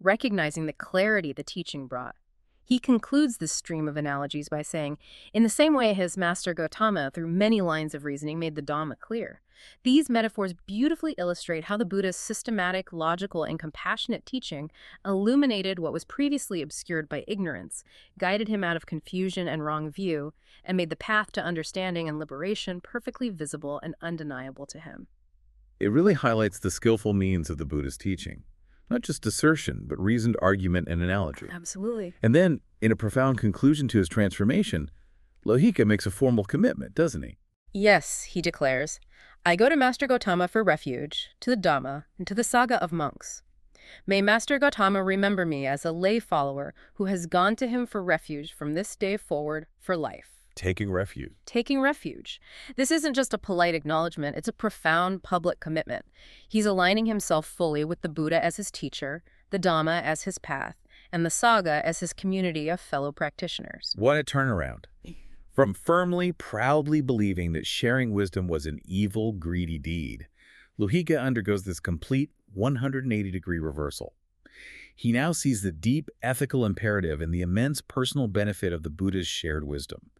Speaker 20: Recognizing the clarity the teaching brought, he concludes this stream of analogies by saying, in the same way his master Gautama, through many lines of reasoning, made the Dhamma clear. These metaphors beautifully illustrate how the Buddha's systematic, logical, and compassionate teaching illuminated what was previously obscured by ignorance, guided him out of confusion and wrong view, and made the path to understanding and liberation perfectly visible and undeniable to him.
Speaker 19: It really highlights the skillful means of the Buddha's teaching. Not just assertion, but reasoned argument and analogy.
Speaker 20: Absolutely.
Speaker 19: And then, in a profound conclusion to his transformation, Lohika makes a formal commitment, doesn't he?
Speaker 20: Yes, he declares, I go to Master Gautama for refuge, to the Dhamma, and to the Sangha of monks. May Master Gautama remember me as a lay follower who has gone to him for refuge from this day forward for life.
Speaker 19: Taking refuge.
Speaker 20: Taking refuge. This isn't just a polite acknowledgement, it's a profound public commitment. He's aligning himself fully with the Buddha as his teacher, the Dhamma as his path, and the Sangha as his community of fellow practitioners.
Speaker 19: What a turnaround. From firmly, proudly believing that sharing wisdom was an evil, greedy deed, Lohika undergoes this complete 180-degree reversal. He now sees the deep ethical imperative and the immense personal benefit of the Buddha's shared wisdom.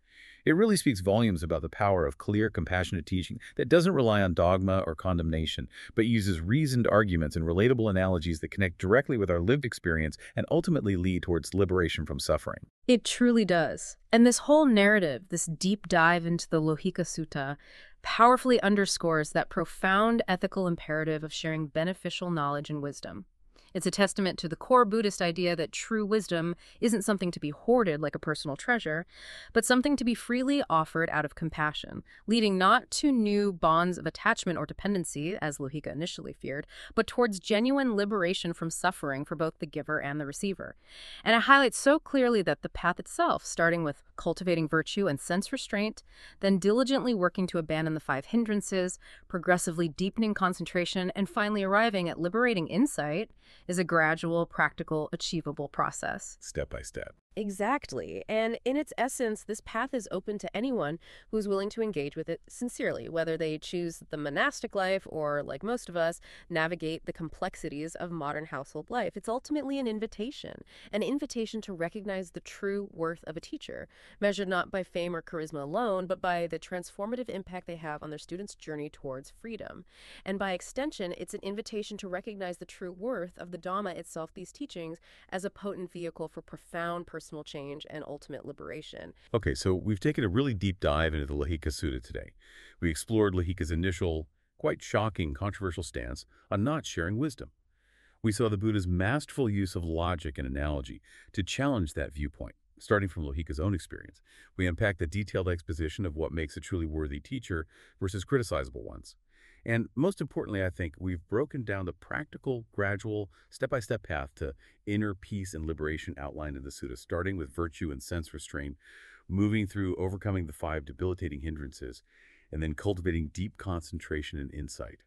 Speaker 19: It really speaks volumes about the power of clear, compassionate teaching that doesn't rely on dogma or condemnation, but uses reasoned arguments and relatable analogies that connect directly with our lived experience and ultimately lead towards liberation from suffering.
Speaker 20: It truly does. And this whole narrative, this deep dive into the Lohika Sutta, powerfully underscores that profound ethical imperative of sharing beneficial knowledge and wisdom. It's a testament to the core Buddhist idea that true wisdom isn't something to be hoarded like a personal treasure, but something to be freely offered out of compassion, leading not to new bonds of attachment or dependency, as Lohika initially feared, but towards genuine liberation from suffering for both the giver and the receiver. And it highlights so clearly that the path itself, starting with cultivating virtue and sense restraint, then diligently working to abandon the five hindrances, progressively deepening concentration, and finally arriving at liberating insight, is a gradual, practical, achievable process.
Speaker 19: Step by step.
Speaker 20: Exactly. And in its essence, this path is open to anyone who's willing to engage with it sincerely, whether they choose the monastic life or, like most of us, navigate the complexities of modern household life. It's ultimately an invitation, an invitation to recognize the true worth of a teacher, measured not by fame or charisma alone, but by the transformative impact they have on their students' journey towards freedom. And by extension, it's an invitation to recognize the true worth of the Dhamma itself, these teachings, as a potent vehicle for profound personal change and ultimate liberation.
Speaker 19: Okay, so we've taken a really deep dive into the Lohika Sutta today. We explored Lohika's initial, quite shocking, controversial stance on not sharing wisdom. We saw the Buddha's masterful use of logic and analogy to challenge that viewpoint. Starting from Lohika's own experience, we unpacked the detailed exposition of what makes a truly worthy teacher versus criticizable ones. And most importantly, I think we've broken down the practical, gradual, step-by-step path to inner peace and liberation outlined in the Sutta, starting with virtue and sense restraint, moving through overcoming the five debilitating hindrances, and then cultivating deep concentration and insight.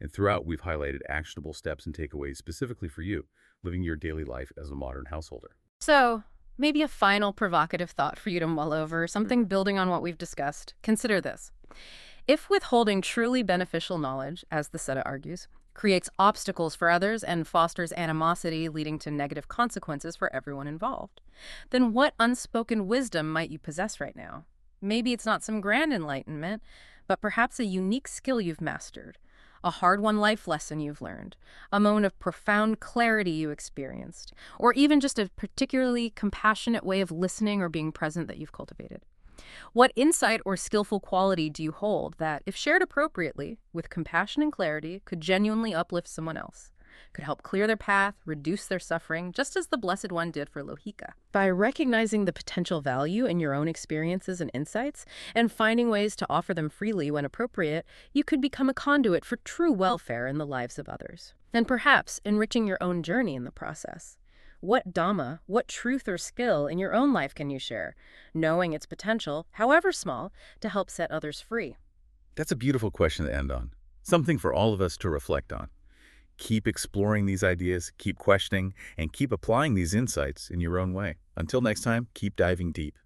Speaker 19: And throughout, we've highlighted actionable steps and takeaways specifically for you, living your daily life as a modern householder.
Speaker 20: So, maybe a final provocative thought for you to mull over, something mm-hmm. building on what we've discussed. Consider this. If withholding truly beneficial knowledge, as the Sutta argues, creates obstacles for others and fosters animosity leading to negative consequences for everyone involved, then what unspoken wisdom might you possess right now? Maybe it's not some grand enlightenment, but perhaps a unique skill you've mastered, a hard-won life lesson you've learned, a moment of profound clarity you experienced, or even just a particularly compassionate way of listening or being present that you've cultivated. What insight or skillful quality do you hold that, if shared appropriately, with compassion and clarity, could genuinely uplift someone else? Could help clear their path, reduce their suffering, just as the Blessed One did for Lohika. By recognizing the potential value in your own experiences and insights, and finding ways to offer them freely when appropriate, you could become a conduit for true welfare in the lives of others. And perhaps enriching your own journey in the process. What Dhamma, what truth or skill in your own life can you share, knowing its potential, however small, to help set others free?
Speaker 19: That's a beautiful question to end on. Something for all of us to reflect on. Keep exploring these ideas, keep questioning, and keep applying these insights in your own way. Until next time, keep diving deep.